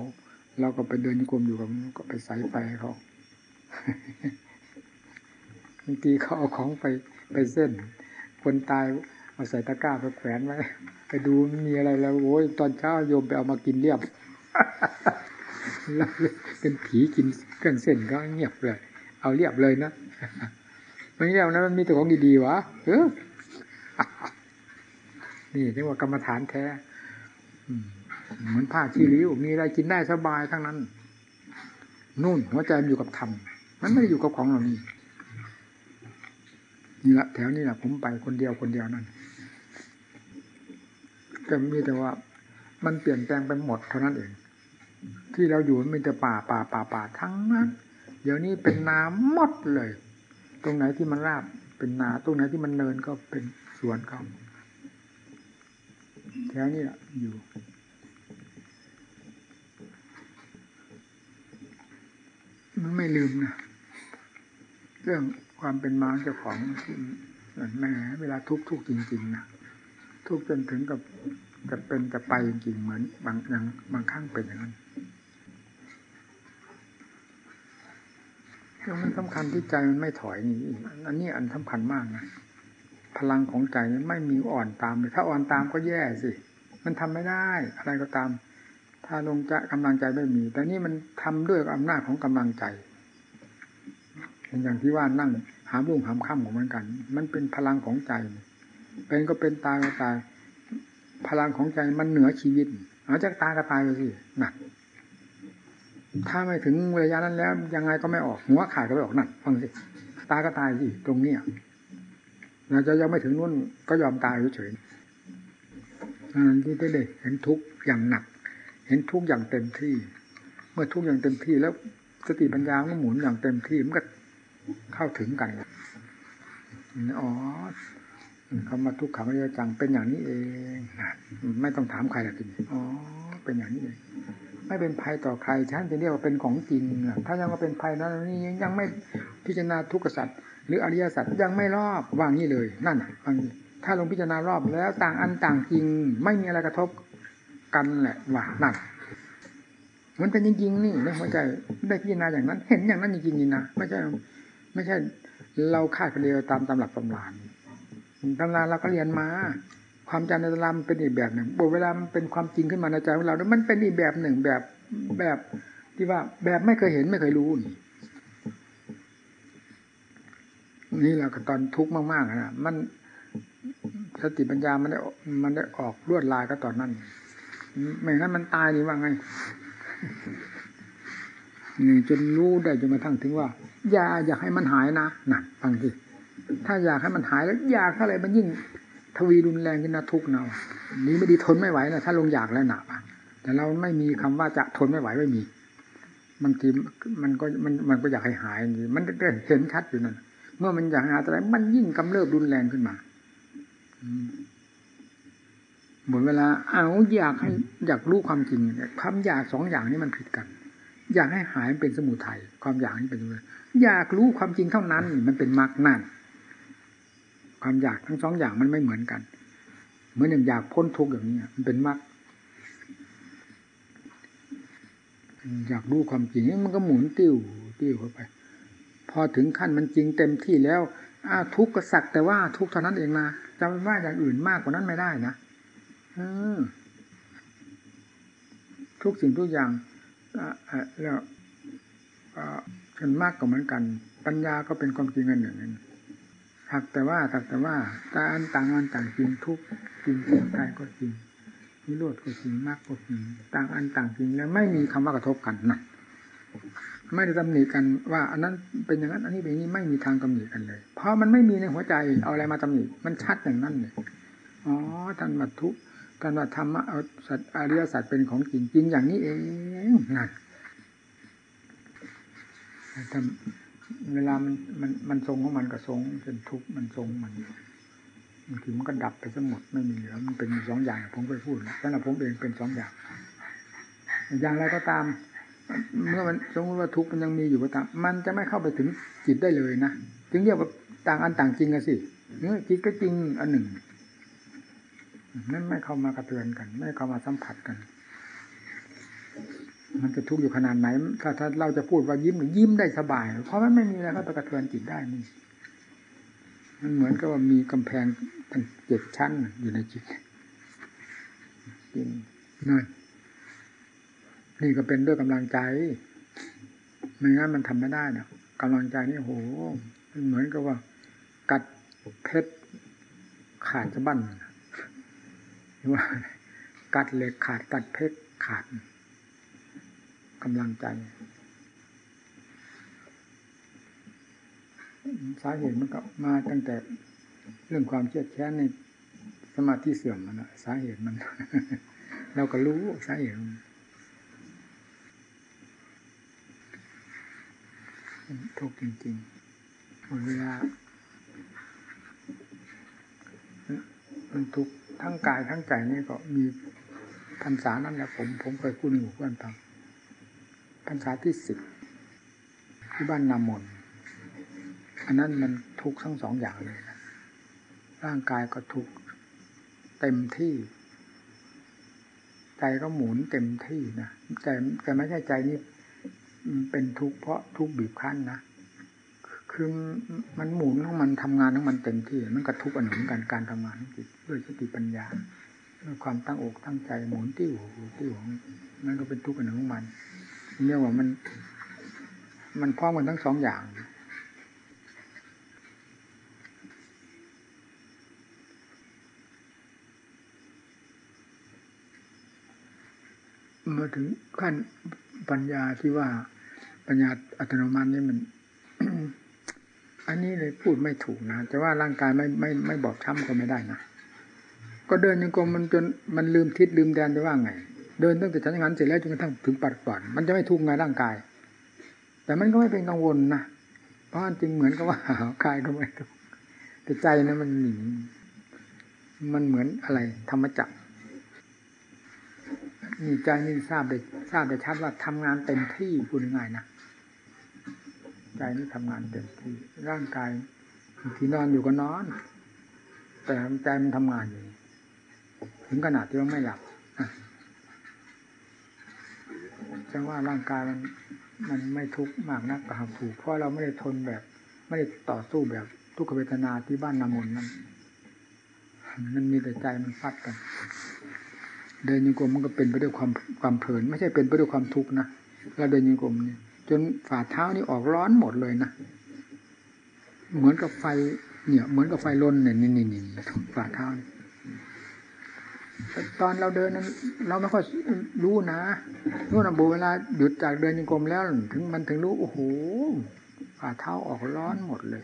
เราก็ไปเดินกลมอยู่กับก็ไปใส่ไฟให้เขาบางทีเขาเอาของไปไปเส้น คนตายเอาใส่ตะกร้าไปแขวนไว้ ไปดูมีอะไรแล้วโอ้ยตอนเช้าโยมไปเอามากินเรียบแล้วเป็นผีกินเครื่องเส้นก็เงียบเลย เอาเรียบเลยนะมันเงียบนะมันมีแต่ของดีๆวะเออนี่เรียกว่ากรรมฐานแท้เหมือนผ้าชีริ้วมีอะไรกินได้สบายทั้งนั้นนุ่นหัวใจมันอยู่กับธรรมมันไม่ได้อยู่กับของเหล่านี้นี่ละแถวนี้แหละผมไปคนเดียวคนเดียวนั่น แต่มีแต่ว่า มันเปลี่ยนแปลงไปหมดเท่านั้นเอง ที่เราอยู่มันมีแต่ป่าป่าป่าป่าทั้งนั้น เดี๋ยวนี้เป็นนาหมดเลย ตรงไหนที่มันราบเป็นนาตรงไหนที่มันเนินก็เป็นสวนเขาแถวนี้แหละอยู่มันไม่ลืมนะเรื่องความเป็นมาเจ้าของแม่เวลาทุกทุกจริง ๆ นะ ทุกจนถึงกับจะเป็นจะไปจริงๆเหมือนบางอย่างบางครั้งเป็นอย่างนั้นเรื่องมันสำคัญที่ใจมันไม่ถอยนี่อันนี้อันสำคัญมากนะพลังของใจไม่มีอ่อนตามเลยถ้าอ่อนตามก็แย่สิ มันทำไม่ได้ อะไรก็ตาม ถ้าลงจะกำลังใจไม่มี แต่นี่มันทำด้วยอำนาจของกำลังใจอย่างที่ว่านั่งหาบุ้งหามค่ำของมันกัน มันเป็นพลังของใจ เป็นก็เป็นตายก็ตาย พลังของใจมันเหนือชีวิตเอาจากตายก็ตายไปสิหนักถ้าไม่ถึงระยะนั้นแล้ว ยังไงก็ไม่ออกหัวขาดก็ไม่ออกนั่นฟังสิตายก็ตายสิตรงเนี้ยเราจะยังไม่ถึงนู่นก็ยอมตายเฉยๆที่ได้เห็นทุกข์อย่างหนัก เห็นทุกข์อย่างเต็มที่ เมื่อทุกข์อย่างเต็มที่แล้วสติปัญญาก็หมุนอย่างเต็มที่มันก็เข้าถึงกันอ๋อ คำว่าทุกขังเรียจังเป็นอย่างนี้เองไม่ต้องถามใครละทีนี้อ๋อเป็นอย่างนี้เองไม่เป็นภัยต่อใครฉันจะเรียกว่าเป็นของจริงถ้ายังว่าเป็นภัยนั้นนี่ยังไม่พิจารณาทุกขสัตว์หรืออริยสัจยังไม่รอบวางนี้เลย นั่นวางนี้ถ้าลงพิจารณารอบแล้วต่างอันต่างจริง ไม่มีอะไรกระทบกันแหละว่านั่นมันเป็นจริงๆนี่ในหัวใจได้พิจารณาอย่างนั้น เห็นอย่างนั้นจริงๆนี่นะไม่ใช่ไม่ใช่เราคาดคะเนตามตำหลักตำราน ตำราเราก็เรียนมา ความจำในตำราเป็นอีกแบบหนึ่งบทเวลามันเป็นความจริงขึ้นมาในใจของเราแล้วมันเป็นอีกแบบหนึ่งแบบแบบที่ว่าแบบไม่เคยเห็นไม่เคยรู้นี่นี่แหละตอนทุกข์มากๆนะมันสติปัญญามันได้มันได้ออกลวดลายก็ตอนนั้นไม่งั้นมันตายนี่ว่าไงนี่จนรู้ได้จนกระทั่งถึงว่า อย่าอยากให้มันหายนะนั่นฟังสิ ถ้าอยากให้มันหายแล้วอยากอะไรมันยิ่งทวีรุนแรงขึ้นนะทุกเนานี้ไม่ดีทนไม่ไหวนะถ้าลงอยากแล้วหนักอะแต่เราไม่มีคำว่าจะทนไม่ไหวไม่มีบางทีมันก็มันมันก็อยากให้หายนี่มันเห็นชัดอยู่นั่นเมื่อมันอยากหาอะไรมันยิ่งกำเริบรุนแรงขึ้นมาหมดเวลาเอาอยากให้อยากรู้ความจริงความอยากสองอย่างนี้มันผิดกัน อยากให้หายเป็นสมุทัยความอยากนี้เป็นอะไรอยากรู้ความจริงเท่านั้นมันเป็นมรรคนั่น ความอยากทั้งสองอย่างมันไม่เหมือนกันเหมือนอย่างอยากพ้นทุกข์อย่างนี้มันเป็นมรรคอยากรู้ความจริงมันก็หมุนติ้วติ้วเข้าไป พอถึงขั้นมันจริงเต็มที่แล้วอาทุกข์ก็สักแต่ว่าทุกข์เท่านั้นเองนะจะว่าอย่างอื่นมากกว่านั้นไม่ได้นะทุกสิ่งทุกอย่างแล้วส่วนมากก็เหมือนกัน ปัญญาก็เป็นความจริงอันหนึ่ง หักแต่ว่าหักแต่ว่าตาอันต่างอันต่างจริงทุกจริงใจก็จริงนิโรธก็จริงมากก็จริงต่างอันต่างจริงแล้วไม่มีคำว่ากระทบกันนะไม่ได้ตำหนิกันว่า อันนั้นเป็นอย่างนั้นอันนี้เป็นอย่างนี้ไม่มีทางตำหนิกันเลย เพราะมันไม่มีในหัวใจเอาอะไรมาตำหนิมันชัดอย่างนั้นเลยอ๋อท่านวัตถุท่านว่าธรรมะเอาสัตว์อริยสัจเป็นของจริงจริงอย่างนี้เองนั่นทำ เวลามันมันมันทรงของมันก็ทรงเป็นทุกข์มันทรงมันบางทีมันก็ดับไปทั้งหมดไม่มีเหลือมันเป็นสองอย่างผมไปพูดแล้วแต่ผมเองเป็นสองอย่าง อย่างไรก็ตาม เมื่อมันสมมติว่าทุกข์มันยังมีอยู่ก็ตาม มันจะไม่เข้าไปถึงจิตได้เลยนะจึงเรียกว่าต่างอันต่างจริงกันสิเนื้อจิตก็จริงอันหนึ่งนั่นไม่เข้ามากระเทือนกัน ไม่เข้ามาสัมผัสกัน มันจะทุกข์อยู่ขนาดไหน ถ้าถ้าเราจะพูดว่ายิ้มยิ้มได้สบาย เพราะมันไม่มีอะไรก็กระเทือนจิตได้นี่มันเหมือนกับว่ามีกำแพงตั้งเจ็ดชั้นอยู่ในจิตจริงนั่นนี่ก็เป็นด้วยกำลังใจ ไม่งั้นมันทำไม่ได้นะกำลังใจนี่โหมันเหมือนกับว่า กัดเพชรขาดจะบั้นว่า กัดเหล็กขาดกัดเพชรขาด กำลังใจสาเหตุมันก็มาตั้งแต่เรื่องความเครียดแค้นในสมาธิเสื่อมมันะสาเหตุมัน เราก็รู้สาเหตุทุกจริงๆเวลามันทุกทั้งกายทั้งใจนี่ก็มีพรรษานั่นแหละผมผมเคยพูดในหมู่เพื่อนฟัง พรรษาที่สิบที่บ้านนามนอันนั้นมันทุกทั้งสองอย่างเลยนะร่างกายก็ทุกเต็มที่ ใจก็หมุนเต็มที่นะใจแต่ไม่ใช่ใจนี่เป็นทุกข์เพราะทุกข์บีบคั้นนะคือมันหมุนของมันทำงานของมันเต็มที่ มันกระทุกอันหนึ่งกันการทำงานจิตด้วยสติปัญญาด้วยความตั้งอกตั้งใจหมุนติ้วติ้วมันก็เป็นทุกข์อันหนึ่งของมัน เรียกว่ามัน มันพร้อมกันทั้งสองอย่าง มาถึงขั้นปัญญาที่ว่าปัญญาอัตโนมัตินี่มัน อันนี้เลยพูดไม่ถูกนะ แต่ว่าร่างกายไม่ไม่ไม่บอบช้ำก็ไม่ได้นะ ก็เดินยังกรมมันจนมันลืมทิศลืมแดนไปว่าไง เดินตั้งแต่ชั้นงานเสร็จแล้วจนกระทั่งถึงปัดก่อน มันจะไม่ทุกข์ไงร่างกาย แต่มันก็ไม่เป็นกังวลนะเพราะจริงเหมือนกับว่ากายก็ไม่ทุกข์แต่ใจนะมันหนีมันเหมือนอะไร ธรรมจักรนี่ใจนี่ทราบได้ทราบได้ชัดว่าทำงานเต็มที่พูดง่ายนะใจนี่ทำงานเต็มที่ร่างกายที่นอนอยู่ก็นอน แต่ใจมันทำงานอยู่ถึงขนาดที่ว่าไม่หลับ จะว่าร่างกายมันมันไม่ทุกข์มากนักกับถูก เพราะเราไม่ได้ทนแบบ ไม่ได้ต่อสู้แบบทุกขเวทนาที่บ้านนามนนั้นมันมีแต่ใจมันฟัดกัน เดินยังกรมมันก็เป็นไปด้วยความความเพลิน ไม่ใช่เป็นไปด้วยความทุกข์นะเราเดินยังกรมเนี่ยจนฝ่าเท้านี่ออกร้อนหมดเลยนะเหมือนกับไฟเนี่ย เหมือนกับไฟลนเนี่ยนี่นี่นี่ฝ่าเท้านี่ ตอนเราเดินนั้นเราไม่ค่อยรู้นะนู่นนะบูเวลาหยุดจากเดินยังกรมแล้ว ถึงมันถึงรู้โอ้โหฝ่าเท้าออกร้อนหมดเลย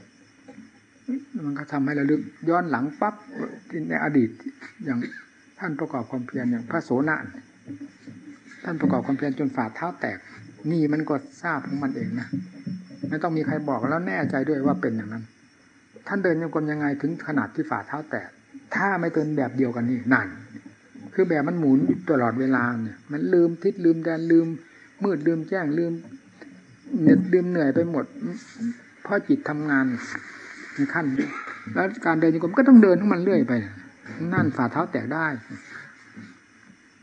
มันก็ทำให้ระลึกย้อนหลังปั๊บในอดีตอย่างท่านประกอบความเพียรอย่างพระโสนท่านประกอบความเพียรจนฝ่าเท้าแตก นี่มันก็ทราบของมันเองนะไม่ต้องมีใครบอกแล้วแน่ใจด้วยว่าเป็นอย่างนั้น ท่านเดินยังกรมยังไงถึงขนาดที่ฝ่าเท้าแตก ถ้าไม่เดินแบบเดียวกันนี่นั่น คือแบบมันหมุนตลอดเวลาเนี่ย มันลืมทิศลืมแดนลืม มืดลืมแจ้งลืมเหน็ดลืมเหนื่อยไปหมดเพราะจิตทำงานในขั้น แล้วการเดินยังกรมก็ต้องเดินของมันเรื่อยไป นั่นฝ่าเท้าแตกได้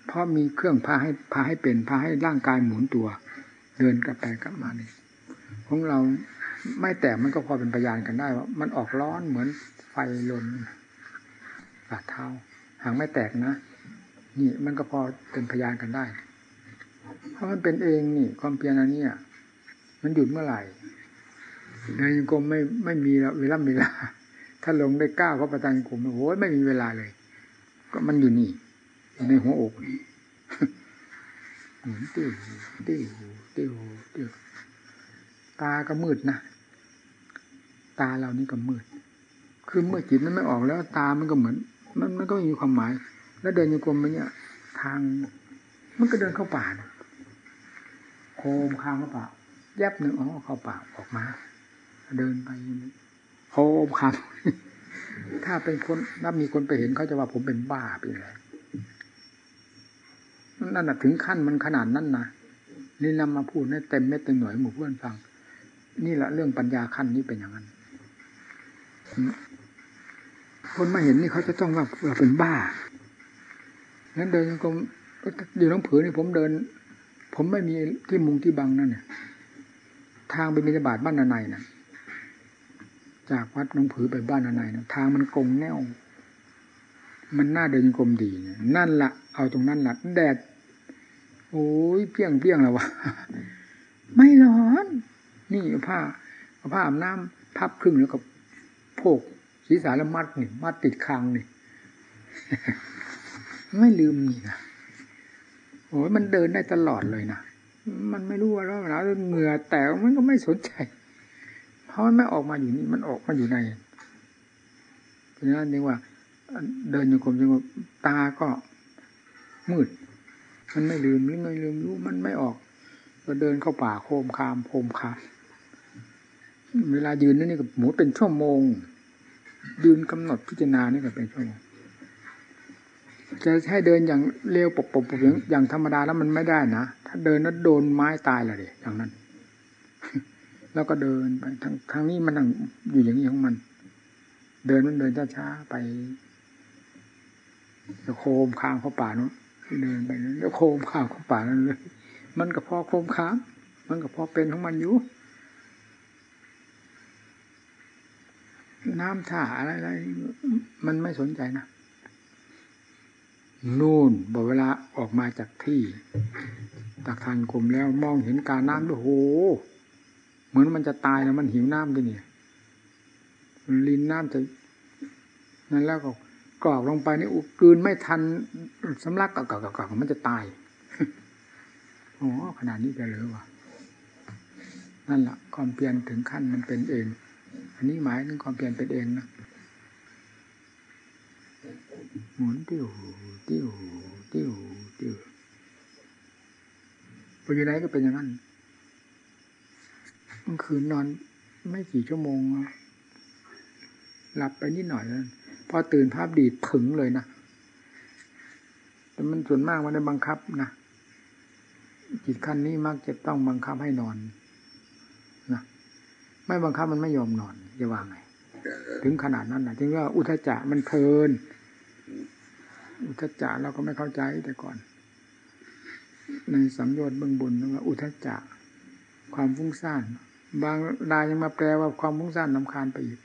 เพราะมีเครื่องพาให้พาให้เป็นพาให้ร่างกายหมุนตัว เดินกลับไปกลับมานี่ของเราไม่แตกมันก็พอเป็นพยานกันได้ว่า มันออกร้อนเหมือนไฟลนฝ่าเท้าหางไม่แตกนะ นี่มันก็พอเป็นพยานกันได้ เพราะมันเป็นเองนี่ ความเพียรอันนี้มันหยุดเมื่อไหร่ในกรมไม่ไม่มีเวลาเวลา ถ้าลงได้ก้าวเข้าไปทางกลุ่มโอ้ยไม่มีเวลาเลย ก็มันอยู่นี่ในหัวอกหมุนติ้วติ้วติ้วติ้วตาก็มืดนะตาเรานี่ก็มืด คือเมื่อจิตมันไม่ออกแล้ว ตามันก็เหมือน มันมันก็มีความหมาย แล้วเดินโยกรมไปเนี่ย ทาง มันก็เดินเข้าป่าโคมข้างเข้าป่าแยบหนึ่งอ๋อเข้าป่าออกมา เดินไปโคมข้างถ้าเป็นคนถ้ามีคนไปเห็นเขาจะว่าผมเป็นบ้าไปเลยนั่นนะถึงขั้นมันขนาดนั้นนะนี่นำมาพูดให้เต็มเม็ดเต็มหน่วยหมู่เพื่อนฟัง นี่แหละเรื่องปัญญาขั้นนี้เป็นอย่างนั้น คนมาเห็นนี่เขาจะต้องว่าเราเป็นบ้า งั้นเดินก็อยู่น้องผือนี่ผมเดิน ผมไม่มีที่มุงที่บังนั่นเนี่ยทางไปมีบาทบ้านนาในนะจากวัดน้องผือไปบ้านนาในนะทางมันกงแนว มันน่าเดินกลมดีเนี่ยนั่นละเอาตรงนั้นละแดดโอ้ยเพี้ยงเพี้ยงแล้ววะไม่ร้อน นี่ผ้าผ้าอาบน้ำพับครึ่งแล้วก็โพกศีรษะแล้วมัดนี่มัดติดคางนี่ ไม่ลืมนี่นะโอ้ยมันเดินได้ตลอดเลยนะมันไม่รู้ว่าร้อนหนาวเหงื่อแต่มันก็ไม่สนใจ เพราะมันไม่ออกมาอยู่นี่มันออกมาอยู่ในเพราะฉะนั้นเรียกว่า เดินอยู่กลมจังตาก็มืด มันไม่ลืมหรือไม่ลืมรู้มันไม่ออก ก็เดินเข้าป่าโคมคามโคมคามเวลายืนนี่ก็หมูเป็นชั่วโมงยืนกำหนดพิจารณานี่ก็เป็นชั่วโมง จะให้เดินอย่างเร็วปบปบอย่างธรรมดาแล้วมันไม่ได้นะถ้าเดินแล้วโดนไม้ตายเลยอย่างนั้น แล้วก็เดินไปทางทางนี้มันอยู่อย่างนี้ของมัน เดินมันเดินช้าๆไปโคมคางเข้าป่านู้นเดินไปแล้วโคมข้าวของป่านั่นเลยมันก็พอโคมค้างมันก็พอเป็นของมันอยู่น้ำท่าอะไรอะไรมันไม่สนใจนะ นู่นบอกเวลาออกมาจากที่ตักทานกลมแล้วมองเห็นการน้ำด้วยโหเหมือนมันจะตายแล้วมันหิวน้ำด้วยเนี่ยลินน้ำจะนั่นแล้วก็กรอกลงไปนี่อุกืนไม่ทันสำลักกอกกอกมันจะตายอ๋อขนาดนี้จะเลยวะนั่นแหละความเปลี่ยนถึงขั้นมันเป็นเอง อันนี้หมายถึงความเปลี่ยนเป็นเองนะหมุนติ้ว ติ้วติ้วติ้วไปอยู่ไหนก็เป็นอย่างนั้นเมื่อคืนนอนไม่กี่ชั่วโมง หลับไปนิดหน่อยแล้วพอตื่นภาพดีดผึงเลยนะแต่มันส่วนมากมันได้บังคับนะจิตขั้นนี้มักจะต้องบังคับให้นอนนะไม่บังคับมันไม่ยอมนอนจะว่าไง ถึงขนาดนั้นนะจึงว่าอุทจจะมันเพลิน อุทจจะเราก็ไม่เข้าใจแต่ก่อน ในสังโยชน์เบื้องบนว่า อุทจจะความฟุ้งซ่าน บางรายยังมาแปลว่าความฟุ้งซ่านนำคาญไปอีก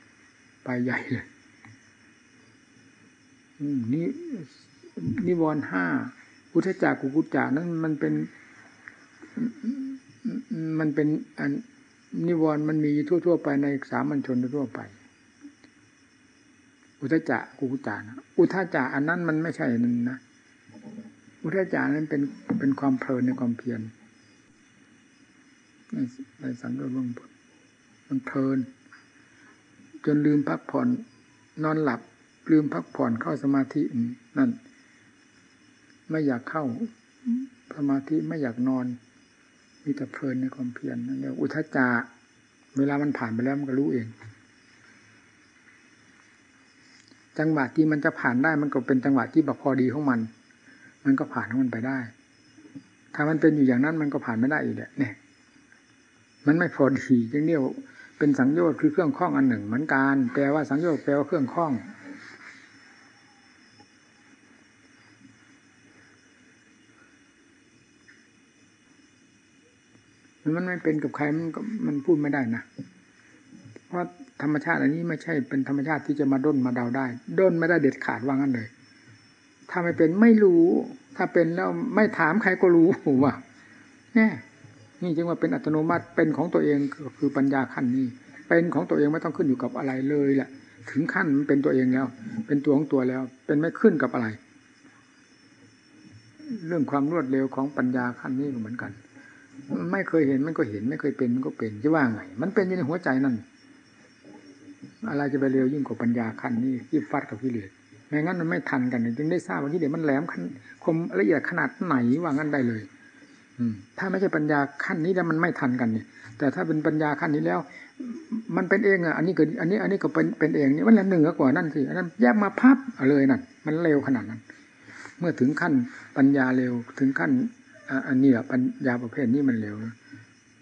ไปใหญ่เลยนี่นิวรณ์ห้าอุทจักกุกุจานั้นมันเป็น มันเป็นอันนิวรณ์มันมีทั่ว ๆ ไปในสามัญชนทั่วไป อุทจักกุกุจานะอุทจักอันนั้นมันไม่ใช่นั่นนะอุทจารนั้นเป็นเป็นความเพลินในความเพียรในในสังโยชน์เบื้องบนมันเพลิน จนลืมพักผ่อนนอนหลับ ลืมพักผ่อนเข้าสมาธินั่น ไม่อยากเข้าสมาธิไม่อยากนอนมีแต่เพลินในความเพียรนั่นเรียกอุทจาเวลามันผ่านไปแล้วมันก็รู้เอง จังหวะที่มันจะผ่านได้มันก็เป็นจังหวะที่แบบพอดีของมัน มันก็ผ่านของมันไปได้ ถ้ามันเป็นอยู่อย่างนั้นมันก็ผ่านไม่ได้อีกแหละเนี่ย มันไม่พอดีจึงเรียกเป็นสังโยชน์คือเครื่องข้องอันหนึ่งเหมือนกันแปลว่าสังโยชน์แปลว่าเครื่องข้องมันไม่เป็นกับใครมันก็มันพูดไม่ได้นะ เพราะ ธรรมชาติอันนี้ไม่ใช่เป็นธรรมชาติที่จะมาด้นมาเดาได้ ด้นไม่ได้เด็ดขาดว่างั้นเลย ถ้าไม่เป็นไม่รู้ ถ้าเป็นแล้วไม่ถามใครก็รู้ว่าแน่นี่จึงว่าเป็นอัตโนมัติเป็นของตัวเองคือปัญญาขั้นนี้ เป็นของตัวเองไม่ต้องขึ้นอยู่กับอะไรเลยแหละ ถึงขั้นมันเป็นตัวเองแล้ว เป็นตัวของตัวแล้ว เป็นไม่ขึ้นกับอะไร เรื่องความรวดเร็วของปัญญาขั้นนี้เหมือนกัน ไม่เคยเห็นมันก็เห็น ไม่เคยเป็นมันก็เป็นจะว่าไง มันเป็นอยู่ในหัวใจนั่น อะไรจะไปเร็วยิ่งกว่าปัญญาขั้นนี้ที่ฟัดกับกิเลสไม่งั้นมันไม่ทันกันจึงได้ทราบว่ากิเลสมันแหลมคมละเอียดขนาดไหนว่างั้นได้เลย อืม ถ้าไม่ใช่ปัญญาขั้นนี้แล้วมันไม่ทันกันเนี่ยแต่ถ้าเป็นปัญญาขั้นนี้แล้ว มันเป็นเองอะอันนี้ก็อันนี้ อันนี้ก็เป็นเป็นเองนี่มันละเหนือกว่านั่นสิอันนั้นแยกมาพับเลยนั่นมันเร็วขนาดนั้น เมื่อถึงขั้นปัญญาเร็วถึงขั้นอันนี้ปัญญาประเภทนี้มันเร็ว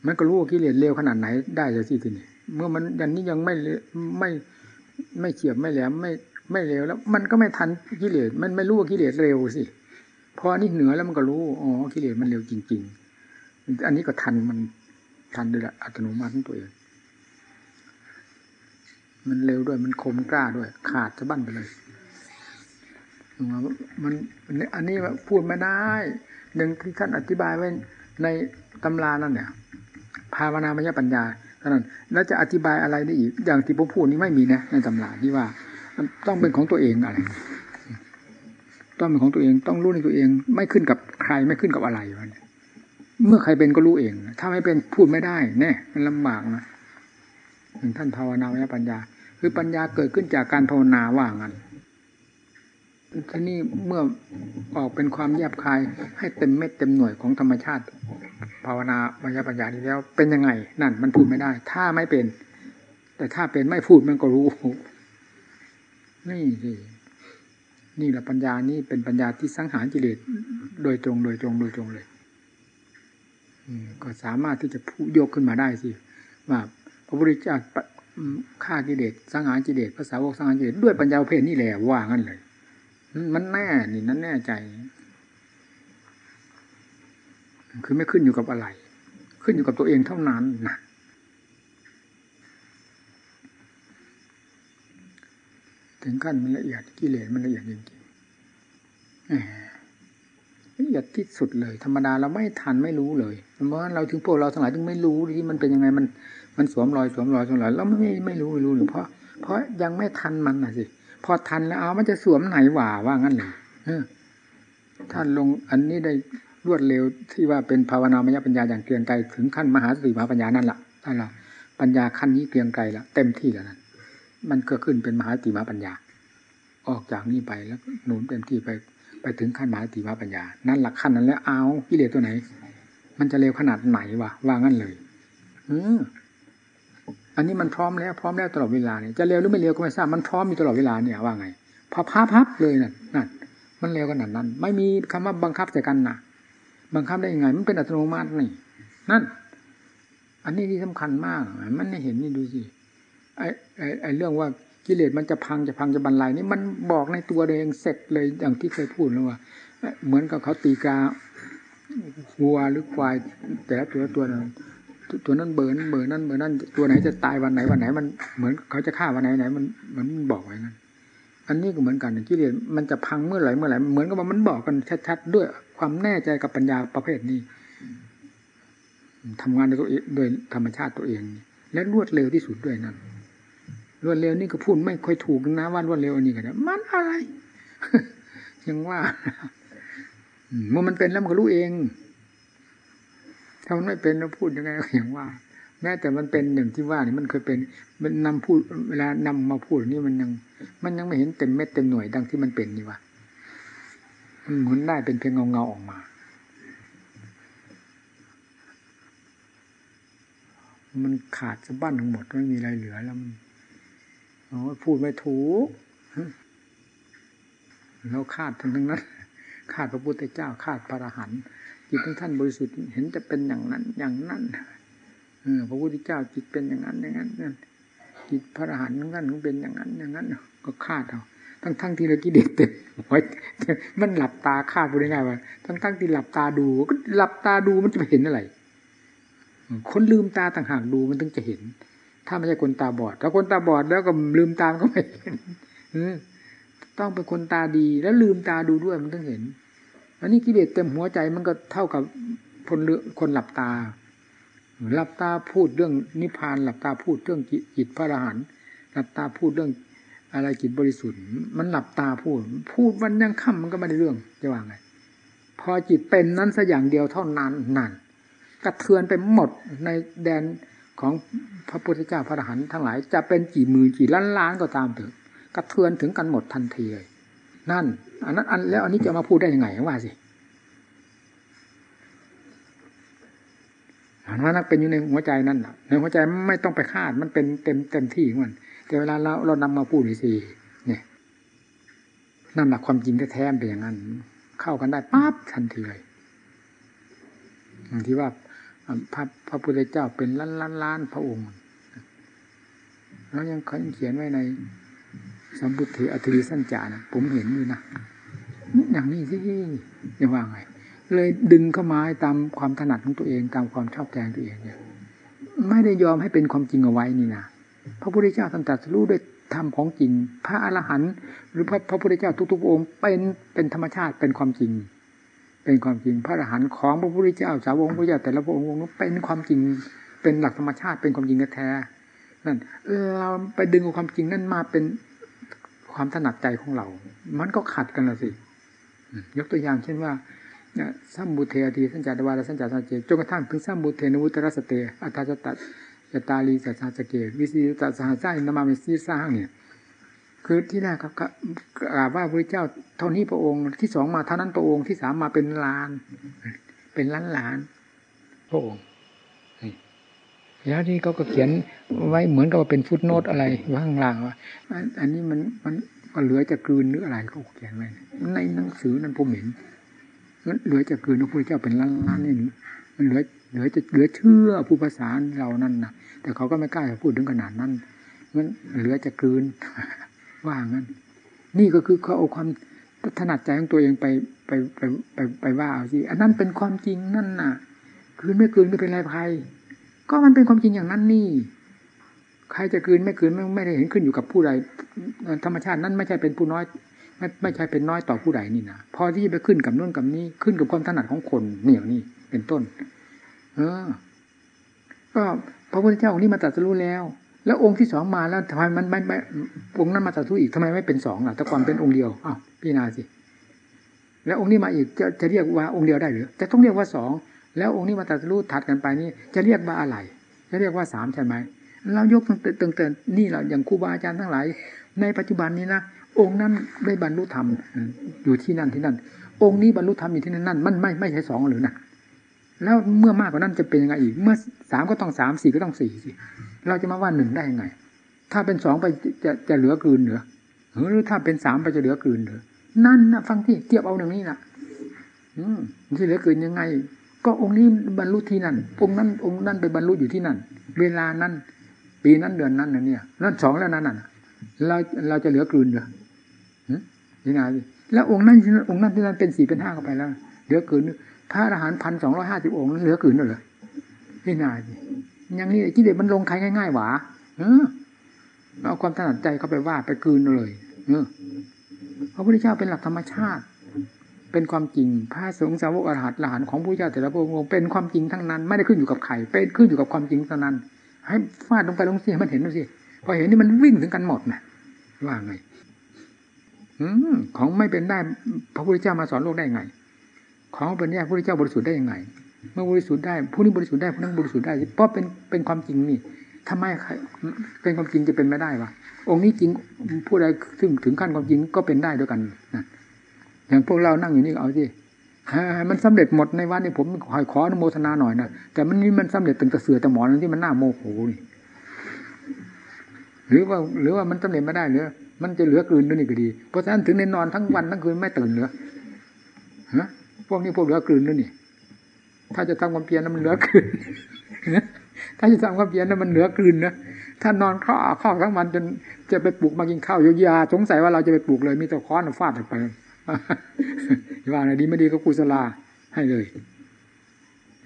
มันก็รู้ว่ากิเลสเร็วขนาดไหนได้เลยที่ทีนี้ เมื่อมันยันนี้ยังไม่ไม่ไม่เฉียบไม่แหลมไม่ไม่เร็วแล้ว มันก็ไม่ทันกิเลสมันไม่รู้ว่ากิเลสเร็วสิพออันนี้เหนือแล้วมันก็รู้อ๋อกิเลสมันเร็วจริง ๆ อันนี้ก็ทันมันทันโดยอัตโนมัติตัวเองมันเร็วด้วยมันคมกล้าด้วย ขาดจะบั้นไปเลยมันอันนี้พูดไม่ได้หนึ่งที่ท่านอธิบายไว้ในตำรานั่นเนี่ย ภาวนามยปัญญาานั้นแล้วจะอธิบายอะไรได้อีก อย่างที่ผมพูดนี้ไม่มีนะ ในตำราที่ว่า ต้องเป็นของตัวเองอะไร ต้องเป็นของตัวเอง ต้องรู้ในตัวเอง ไม่ขึ้นกับใครไม่ขึ้นกับอะไรวะเนี่ยเมื่อใครเป็นก็รู้เอง ถ้าไม่เป็นพูดไม่ได้แน่มันลำบากนะหนึ่งท่านภาวนามยปัญญา คือปัญญาเกิดขึ้นจากการภาวนาว่างั้น ทีนี้เมื่อออกเป็นความแยบคาย ให้เต็มเม็ดเต็มหน่วยของธรรมชาติ ภาวนาปัญญาปัญญานี้แล้ว เป็นยังไง นั่น มันพูดไม่ได้ ถ้าไม่เป็น แต่ถ้าเป็นไม่พูดมันก็รู้ นี่สินี่แหละปัญญานี่เป็นปัญญาที่สังหารกิเลสโดยตรง โดยตรง โดยตรงเลยก็สามารถที่จะพูดยกขึ้นมาได้สิว่าพระพุทธเจ้าฆ่ากิเลสสังหารกิเลสภาษาวกสังหารกิเลสด้วยปัญญาเพศนี่แหละว่างั้นเลย มันแน่นี่นั้นแน่ใจ คือไม่ขึ้นอยู่กับอะไร ขึ้นอยู่กับตัวเองเท่านั้นนะถึงขั้นมันละเอียดกิเลสมันละเอียดจริงๆละเอียดที่สุดเลย ธรรมดาเราไม่ทันไม่รู้เลยเพราะเราถึงพวกเราทั้งหลายถึงไม่รู้ที่มันเป็นยังไงมัน มันสวมรอยสวมรอยสวมรอยเราไม่ไม่รู้ไม่รู้หรือเพราะเพราะยังไม่ทันมันนะสิ พอทันแล้วเอามันจะสวมไหนหว่าว่างั้นเลยท่านลงอันนี้ได้รวดเร็วที่ว่าเป็นภาวนามยปัญญาอย่างเกียงไกลถึงขั้นมหาสติมหาปัญญานั่นแหละท่านละปัญญาขั้นนี้เกียงไกลแล้วเต็มที่แล้วนั้นมันก็ขึ้นเป็นมหาสติมหาปัญญา ออกจากนี้ไปแล้วหนุนเต็มที่ไปไปถึงขั้นมหาสติมหาปัญญา นั่นหลักขั้นนั้นแล้วเอากิเลสตัวไหน มันจะเร็วขนาดไหนวะว่างั้นเลยเอ อันนี้มันพร้อมแล้วพร้อมแล้วตลอดเวลาเนี่ยจะเร็วหรือไม่เร็วก็ไม่ทราบมันพร้อมมีตลอดเวลาเนี่ยว่าไงพอพับพับเลยนั่นนั่นมันเร็วขนาดนั้น ไม่มีคำว่าบังคับแต่กันนะบังคับได้ยังไง มันเป็นอัตโนมัตินี่นั่น อันนี้ที่สำคัญมากมันไม่เห็นนี่ดูสิไอ้ไอ้ไอ้เรื่องว่ากิเลสมันจะพังจะพังจะบรรลัยนี่มันบอกในตัวเองเสร็จเลยอย่างที่เคยพูดแล้วว่า เหมือนกับเขาตีกาวัวหรือควายแต่ละตัวตัวนึง ตัวนั้นเบอร์นั้นเบอร์นั้นเบอร์นั้น ตัวไหนจะตายวันไหนวันไหน มันเหมือนเขาจะฆ่าวันไหนไหนมันเหมือนมันบอกไว้งั้นอันนี้ก็เหมือนกันกิเลสมันจะพังเมื่อไหร่เมื่อไหร่เหมือนกับว่ามันบอกกันชัดๆด้วยความแน่ใจกับปัญญาประเภทนี้ทำงานโดยตัวเองโดยธรรมชาติตัวเอง และรวดเร็วที่สุดด้วยนั่นรวดเร็วนี่ก็พูดไม่ค่อยถูกนะว่ารวดเร็วอันนี้กันมันอะไรยังว่าเมื่อมันเป็นแล้วมันก็รู้เอง ถ้ามันไม่เป็นเราพูดยังไงก็อย่างว่า แม้แต่มันเป็นอย่างที่ว่านี่มันเคยเป็น มันนำพูดเวลานำมาพูดนี่มันยัง มันยังไม่เห็นเต็มเม็ดเต็มหน่วยดังที่มันเป็นนี่วะมันหมุนได้เป็นเพียงเงาเงาออกมามันขาดสะบั้นทั้งหมดไม่มีอะไรเหลือแล้วมันโอ้พูดไม่ถูกเราคาดทั้งทั้งนั้นคาดพระพุทธเจ้าคาดพระอรหันต์ จิตของท่านบริสุทธิ์เห็นจะเป็นอย่างนั้น อย่างนั้นเออพระพุทธเจ้าจิตเป็นอย่างนั้นอย่างนั้นนั่นจิตพระอรหันต์ของท่านเป็นอย่างนั้น อย่างนั้นก็คาดเอาทั้งทั้งที่เรากิเลสเต็มหัวมันหลับตาคาดพูดง่ายว่าทั้งทั้งที่หลับตาดู ก็หลับตาดูมันจะเห็นอะไร คนลืมตาต่างหากดูมันถึงจะเห็น ถ้าไม่ใช่คนตาบอด ถ้าคนตาบอดแล้วก็ลืมตาก็ไม่เห็นต้องเป็นคนตาดีแล้วลืมตาดูด้วยมันต้องเห็น อันนี้กิเลสเต็มหัวใจมันก็เท่ากับคนคนหลับตา หลับตาพูดเรื่องนิพพาน หลับตาพูดเรื่องจิตพระอรหันต์หลับตาพูดเรื่องอะไรจิตบริสุทธิ์ มันหลับตาพูด พูดวันยังค่ำมันก็ไม่ได้เรื่องจะว่าไง พอจิตเป็นนั้นสัอย่างเดียวเท่านั้นนั่นกระเทือนไปหมดในแดนของพระพุทธเจ้าพระอรหันต์ทั้งหลายจะเป็นกี่หมื่นกี่ล้านล้านก็ตามเถอะกระเทือนถึงกันหมดทันทีเลย นั่น อันนั้นอันแล้วอันนี้จะมาพูดได้ยังไงว่าสิอันนั้นเป็นอยู่ในหัวใจนั่นในหัวใจไม่ต้องไปคาดมันเป็นเต็มเต็มที่ของมันแต่เวลาเราเรานำมาพูดสิเนี่ยนั่นแหละความจริงแท้ๆเป็นอย่างนั้น เข้ากันได้ปั๊บทันทีเลยอย่างที่ว่าพระพระพุทธเจ้าเป็นล้านล้านล้านพระองค์แล้วยังเขียนไว้ใน สัมพุทธิอัติสัญจานะผมเห็นอยู่นะอย่างนี้สิจะว่าไง เลยดึงเข้ามาตามความถนัดของตัวเองตามความชอบใจตัวเองเนี่ยไม่ได้ยอมให้เป็นความจริงเอาไว้นี่นะพระพุทธเจ้าท่านตรัสรู้ด้วยธรรมของจริง พระอรหันต์หรือพระพระพุทธเจ้าทุกๆองค์เป็นเป็นธรรมชาติเป็นความจริง เป็นความจริง พระอรหันต์ของพระพุทธเจ้าสาวกพระพุทธเจ้าแต่ละพระองค์เป็นความจริงเป็นหลักธรรมชาติเป็นความจริงแท้นั่นเราไปดึงความจริงนั่นมาเป็น ความถนัดใจของเรา มันก็ขัดกันละสิ ยกตัวอย่างเช่นว่าสัมบุเทอทีสัญจารวาลสัญจารสัจเจจนกระทั่งถึงสัมบุเทนวุตระสเตอัตตาจตัจตาลีสัจสเกวิสิตสหาใจนามามิสีสร้างเนี่ย คือที่แรกครับกราบว่าพระเจ้าเท่านี้พระองค์ที่สองมาเท่านั้นพระองค์ที่สามมาเป็นล้าน เป็นล้านล้านพระองค์ แล้วที่เขาก็เขียนไว้เหมือนกับว่าเป็นฟุตโนตอะไรว่างล่างว่าอันนี้มันมันก็เหลือจะกลืนหรืออะไรเขาเขียนไว้ในหนังสือนั้นผมเห็นเหลือจะกลืนพระพุทธเจ้าเป็นล้านล้านนี่มันเหลือเหลือจะเหลือเชื่อผู้ภาษาเรานั่นนะแต่เขาก็ไม่กล้าพูดถึงขนาดนั้นมันเหลือจะกลืนว่างั้น นี่ก็คือเขาเอาความถนัดใจของตัวเองไปไปไปไปไปว่าเอาสิอันนั้นเป็นความจริงนั่นน่ะ คืนไม่คืนไม่เป็นไรภัย ก็มันเป็นความจริงอย่างนั้นนี่ ใครจะคืนไม่คืนไม่ไม่ได้เห็นขึ้นอยู่กับผู้ใดธรรมชาตินั้นไม่ใช่เป็นผู้น้อย ไม่ไม่ใช่เป็นน้อยต่อผู้ใดนี่นะพอที่จะไปขึ้นกับนู่นกับนี้ขึ้นกับความถนัดของคนเหนี่ย่างนี้เป็นต้น เออ ก็พระพุทธเจ้าองค์นี้มาตรัสรู้แล้ว แล้วองค์ที่สองมาแล้วทำไมมันไม่ไม่องค์นั้นมาตรัสรู้อีกทำไมไม่เป็นสองล่ะแต่ก่อนเป็นองค์เดียวอ้าวพี่นาสิแล้วองค์นี้มาอีกจะจะเรียกว่าองค์เดียวได้หรือจะต้องเรียกว่าสอง แล้วองค์นี้มาตัดรู้ถัดกันไปนี่จะเรียกว่าอะไร จะเรียกว่าสามใช่ไหมเรายกตั้งต่ตั้งแต่นี่เราอย่างครูบาอาจารย์ทั้งหลาย ในปัจจุบันนี้นะองค์นั้นได้บรรลุธรรมอยู่ที่นั่นที่นั่น องค์นี้บรรลุธรรมอยู่ที่นั่นนั่นมันไม่ไม่ใช่สองหรือนะแล้วเมื่อมากกว่านั้นจะเป็นยังไงอีก เมื่อสามก็ต้องสามสี่ก็ต้องสี่สิเราจะมาว่าหนึ่งได้ยังไง ถ้าเป็นสองไปจะจะเหลือกืนเหรือหรือถ้าเป็นสามไปจะเหลือกืนเหรือนั่นนะฟังที่เทียบเอาหนึ่งนี้นะอืมที่เหลือกืนยังไง ก็องค์นี้บรรลุที่นั่น องค์นั้น องค์นั้นไปบรรลุอยู่ที่นั่น เวลานั้น ปีนั้นเดือนนั้นนะเนี่ยนั่นสองแล้วนั่นน่ะเราเราจะเหลือกลืนเหรอนี่นาสิแล้วองค์นั้นองค์นั้นที่นั่นเป็นสี่เป็นห้าเข้าไปแล้ว เหลือกลืนพระอรหันต์พันสองร้อยห้าสิบองค์เหลือกลืนเหรอนี่นาสิอย่างนี้กิเลสมันลงใครง่ายๆหวาเออเอาความถนัดใจเข้าไปว่าไปกืนเลย เออพระพุทธเจ้าเป็นหลักธรรมชาติ เป็นความจริงพระสงฆ์สาวกอรหัตหลานของผู้เจ้าแต่ละพระองค์เป็นความจริงทั้งนั้น ไม่ได้ขึ้นอยู่กับใครเป็นขึ้นอยู่กับความจริงเท่านั้น ให้ฟาดลงไปลงเสียมันเห็นดูสิพอเห็นนี่มันวิ่งถึงกันหมดนะว่าไง อืของไม่เป็นได้พระพุทธเจ้ามาสอนโลกได้ไง ของเป็นแยกพระพุทธเจ้าบริสุทธิ์ได้ยังไง เมื่อบริสุทธิ์ได้ผู้นี้บริสุทธิ์ได้ผู้นั้นบริสุทธิ์ได้เพราะเป็นเป็นความจริงนี่ทำไมเป็นความจริงจะเป็นไม่ได้วะองค์นี้จริงผู้ใดถึงถึงขั้นความจริงก็เป็นได้ด้วยกันนะ อย่างพวกเรานั่งอยู่นี่เอาสิมันสำเร็จหมดในวันนี้ผมขอขออนุโมทนาหน่อยนะแต่มันนี่มันสำเร็จตึงแต่เสือแต่หมอนที่มันน่าโมโหนี่หรือว่า หรือว่ามันสำเร็จไม่ได้หรือมันจะเหลือกลืนด้วยนี่ก็ดี เพราะฉะนั้นถึงในนอนทั้งวันทั้งคืนไม่ตื่นเหลือฮะพวกนี้พวกเหลือกลืนด้วยนี่ ถ้าจะทำความเพียรนั้นมันเหลือกลืนถ้าจะทำความเพียรนั้นมันเหลือกลืนนะถ้านอนข้อข้อทั้งวันจนจะไปปลูกมากินข้าวยาสงสัยว่าเราจะไปปลูกเลยมีแต่ค้อนฟาดออกไป ว่าไงดีไม่ดีก็กุศลาให้เลย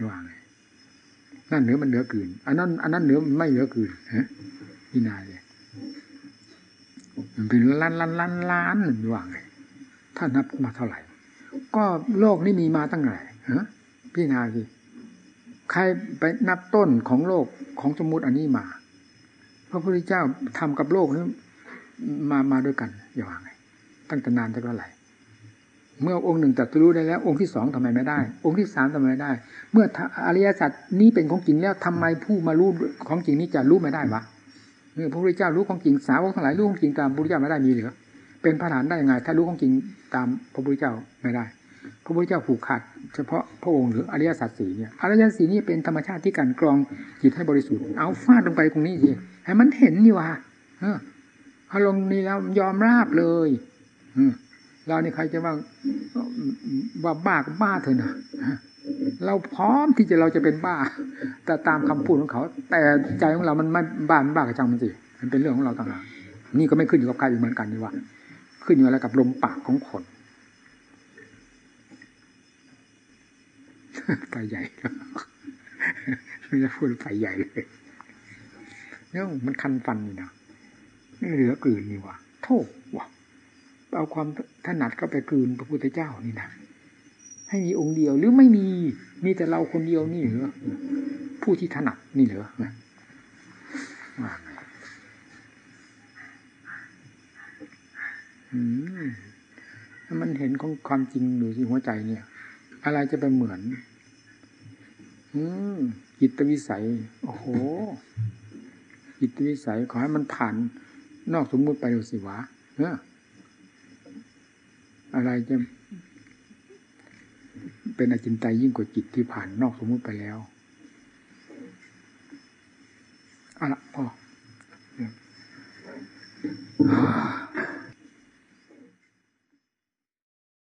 ว่าไงนั่นเหนือมันเหนือกืนอันนั้น อันนั้นเหนือไม่เหนือกืนฮะพี่นายเลยมันเป็นล้านล้านล้านล้านหนึ่งว่าไงถ้านับมาเท่าไหร่ ก็โลกนี้มีมาตั้งไหนฮะพี่นาสิใครไปนับต้นของโลกของสมมุติอันนี้มาพระพุทธเจ้าทำกับโลกนี้มามาด้วยกันอย่าว่าไง ตั้งแต่นานจะเท่าไหร่ เมื่อองค์หนึ่งตัดรู้ได้แล้ว องค์ที่สองทำไมไม่ได้ องค์ที่สามทำไมไม่ได้ เมื่ออริยสัจนี้เป็นของจริงแล้วทำไมผู้มารู้ของจริงนี้จะรู้ไม่ได้วะเมื่อพระพุทธเจ้ารู้ของจริงสาวกทั้งหลายรู้ของจริงตามพระพุทธเจ้าไม่ได้มีหรือเป็นพระฐานได้ยังไง ถ้ารู้ของจริงตามพระพุทธเจ้าไม่ได้ พระพุทธเจ้าผูกขาดเฉพาะพระองค์หรืออริยสัจสีเนี่ยอริยสัจสีนี่เป็นธรรมชาติที่การกรองจิตให้บริสุทธิ์เอาฟาดลงไปตรงนี้สิให้มันเห็นนี่ว่าเออพอลงนี้แล้วยอมราบเลย อื เรานี่ใครจะว่าว่าบ้าก็บ้าเถอะนะเราพร้อมที่จะเราจะเป็นบ้า แต่ตามคำพูดของเขา แต่ใจของเรามันไม่บ้ามันบ้ากระจังมันสิมันเป็นเรื่องของเราต่างหากนี่ก็ไม่ขึ้นอยู่กับใครเหมือนกันนี่ว่าขึ้นอยู่อะไรกับลมปากของคนไปใหญ่ไม่จะพูดไปใหญ่เลยเนี่ยมันคันฟันนี่นะเหลือกลืนนี่ว่ะโทษว่ะ เอาความถนัดก็ไปกลืนพระพุทธเจ้านี่นะให้มีองค์เดียวหรือไม่มีมีแต่เราคนเดียวนี่เหรอผู้ที่ถนัดนี่เหรอว่าไงมันเห็นของความจริงดูสิหัวใจเนี่ย อะไรจะไปเหมือน อืมจิตวิสัย โอ้โห จิตวิสัยขอให้มันผ่านนอกสมมุติไปดูสิวะเนอะ อะไรจะเป็นอจินไตยยิ่งกว่าจิตที่ผ่านนอกสมมุติไปแล้วอะละพอ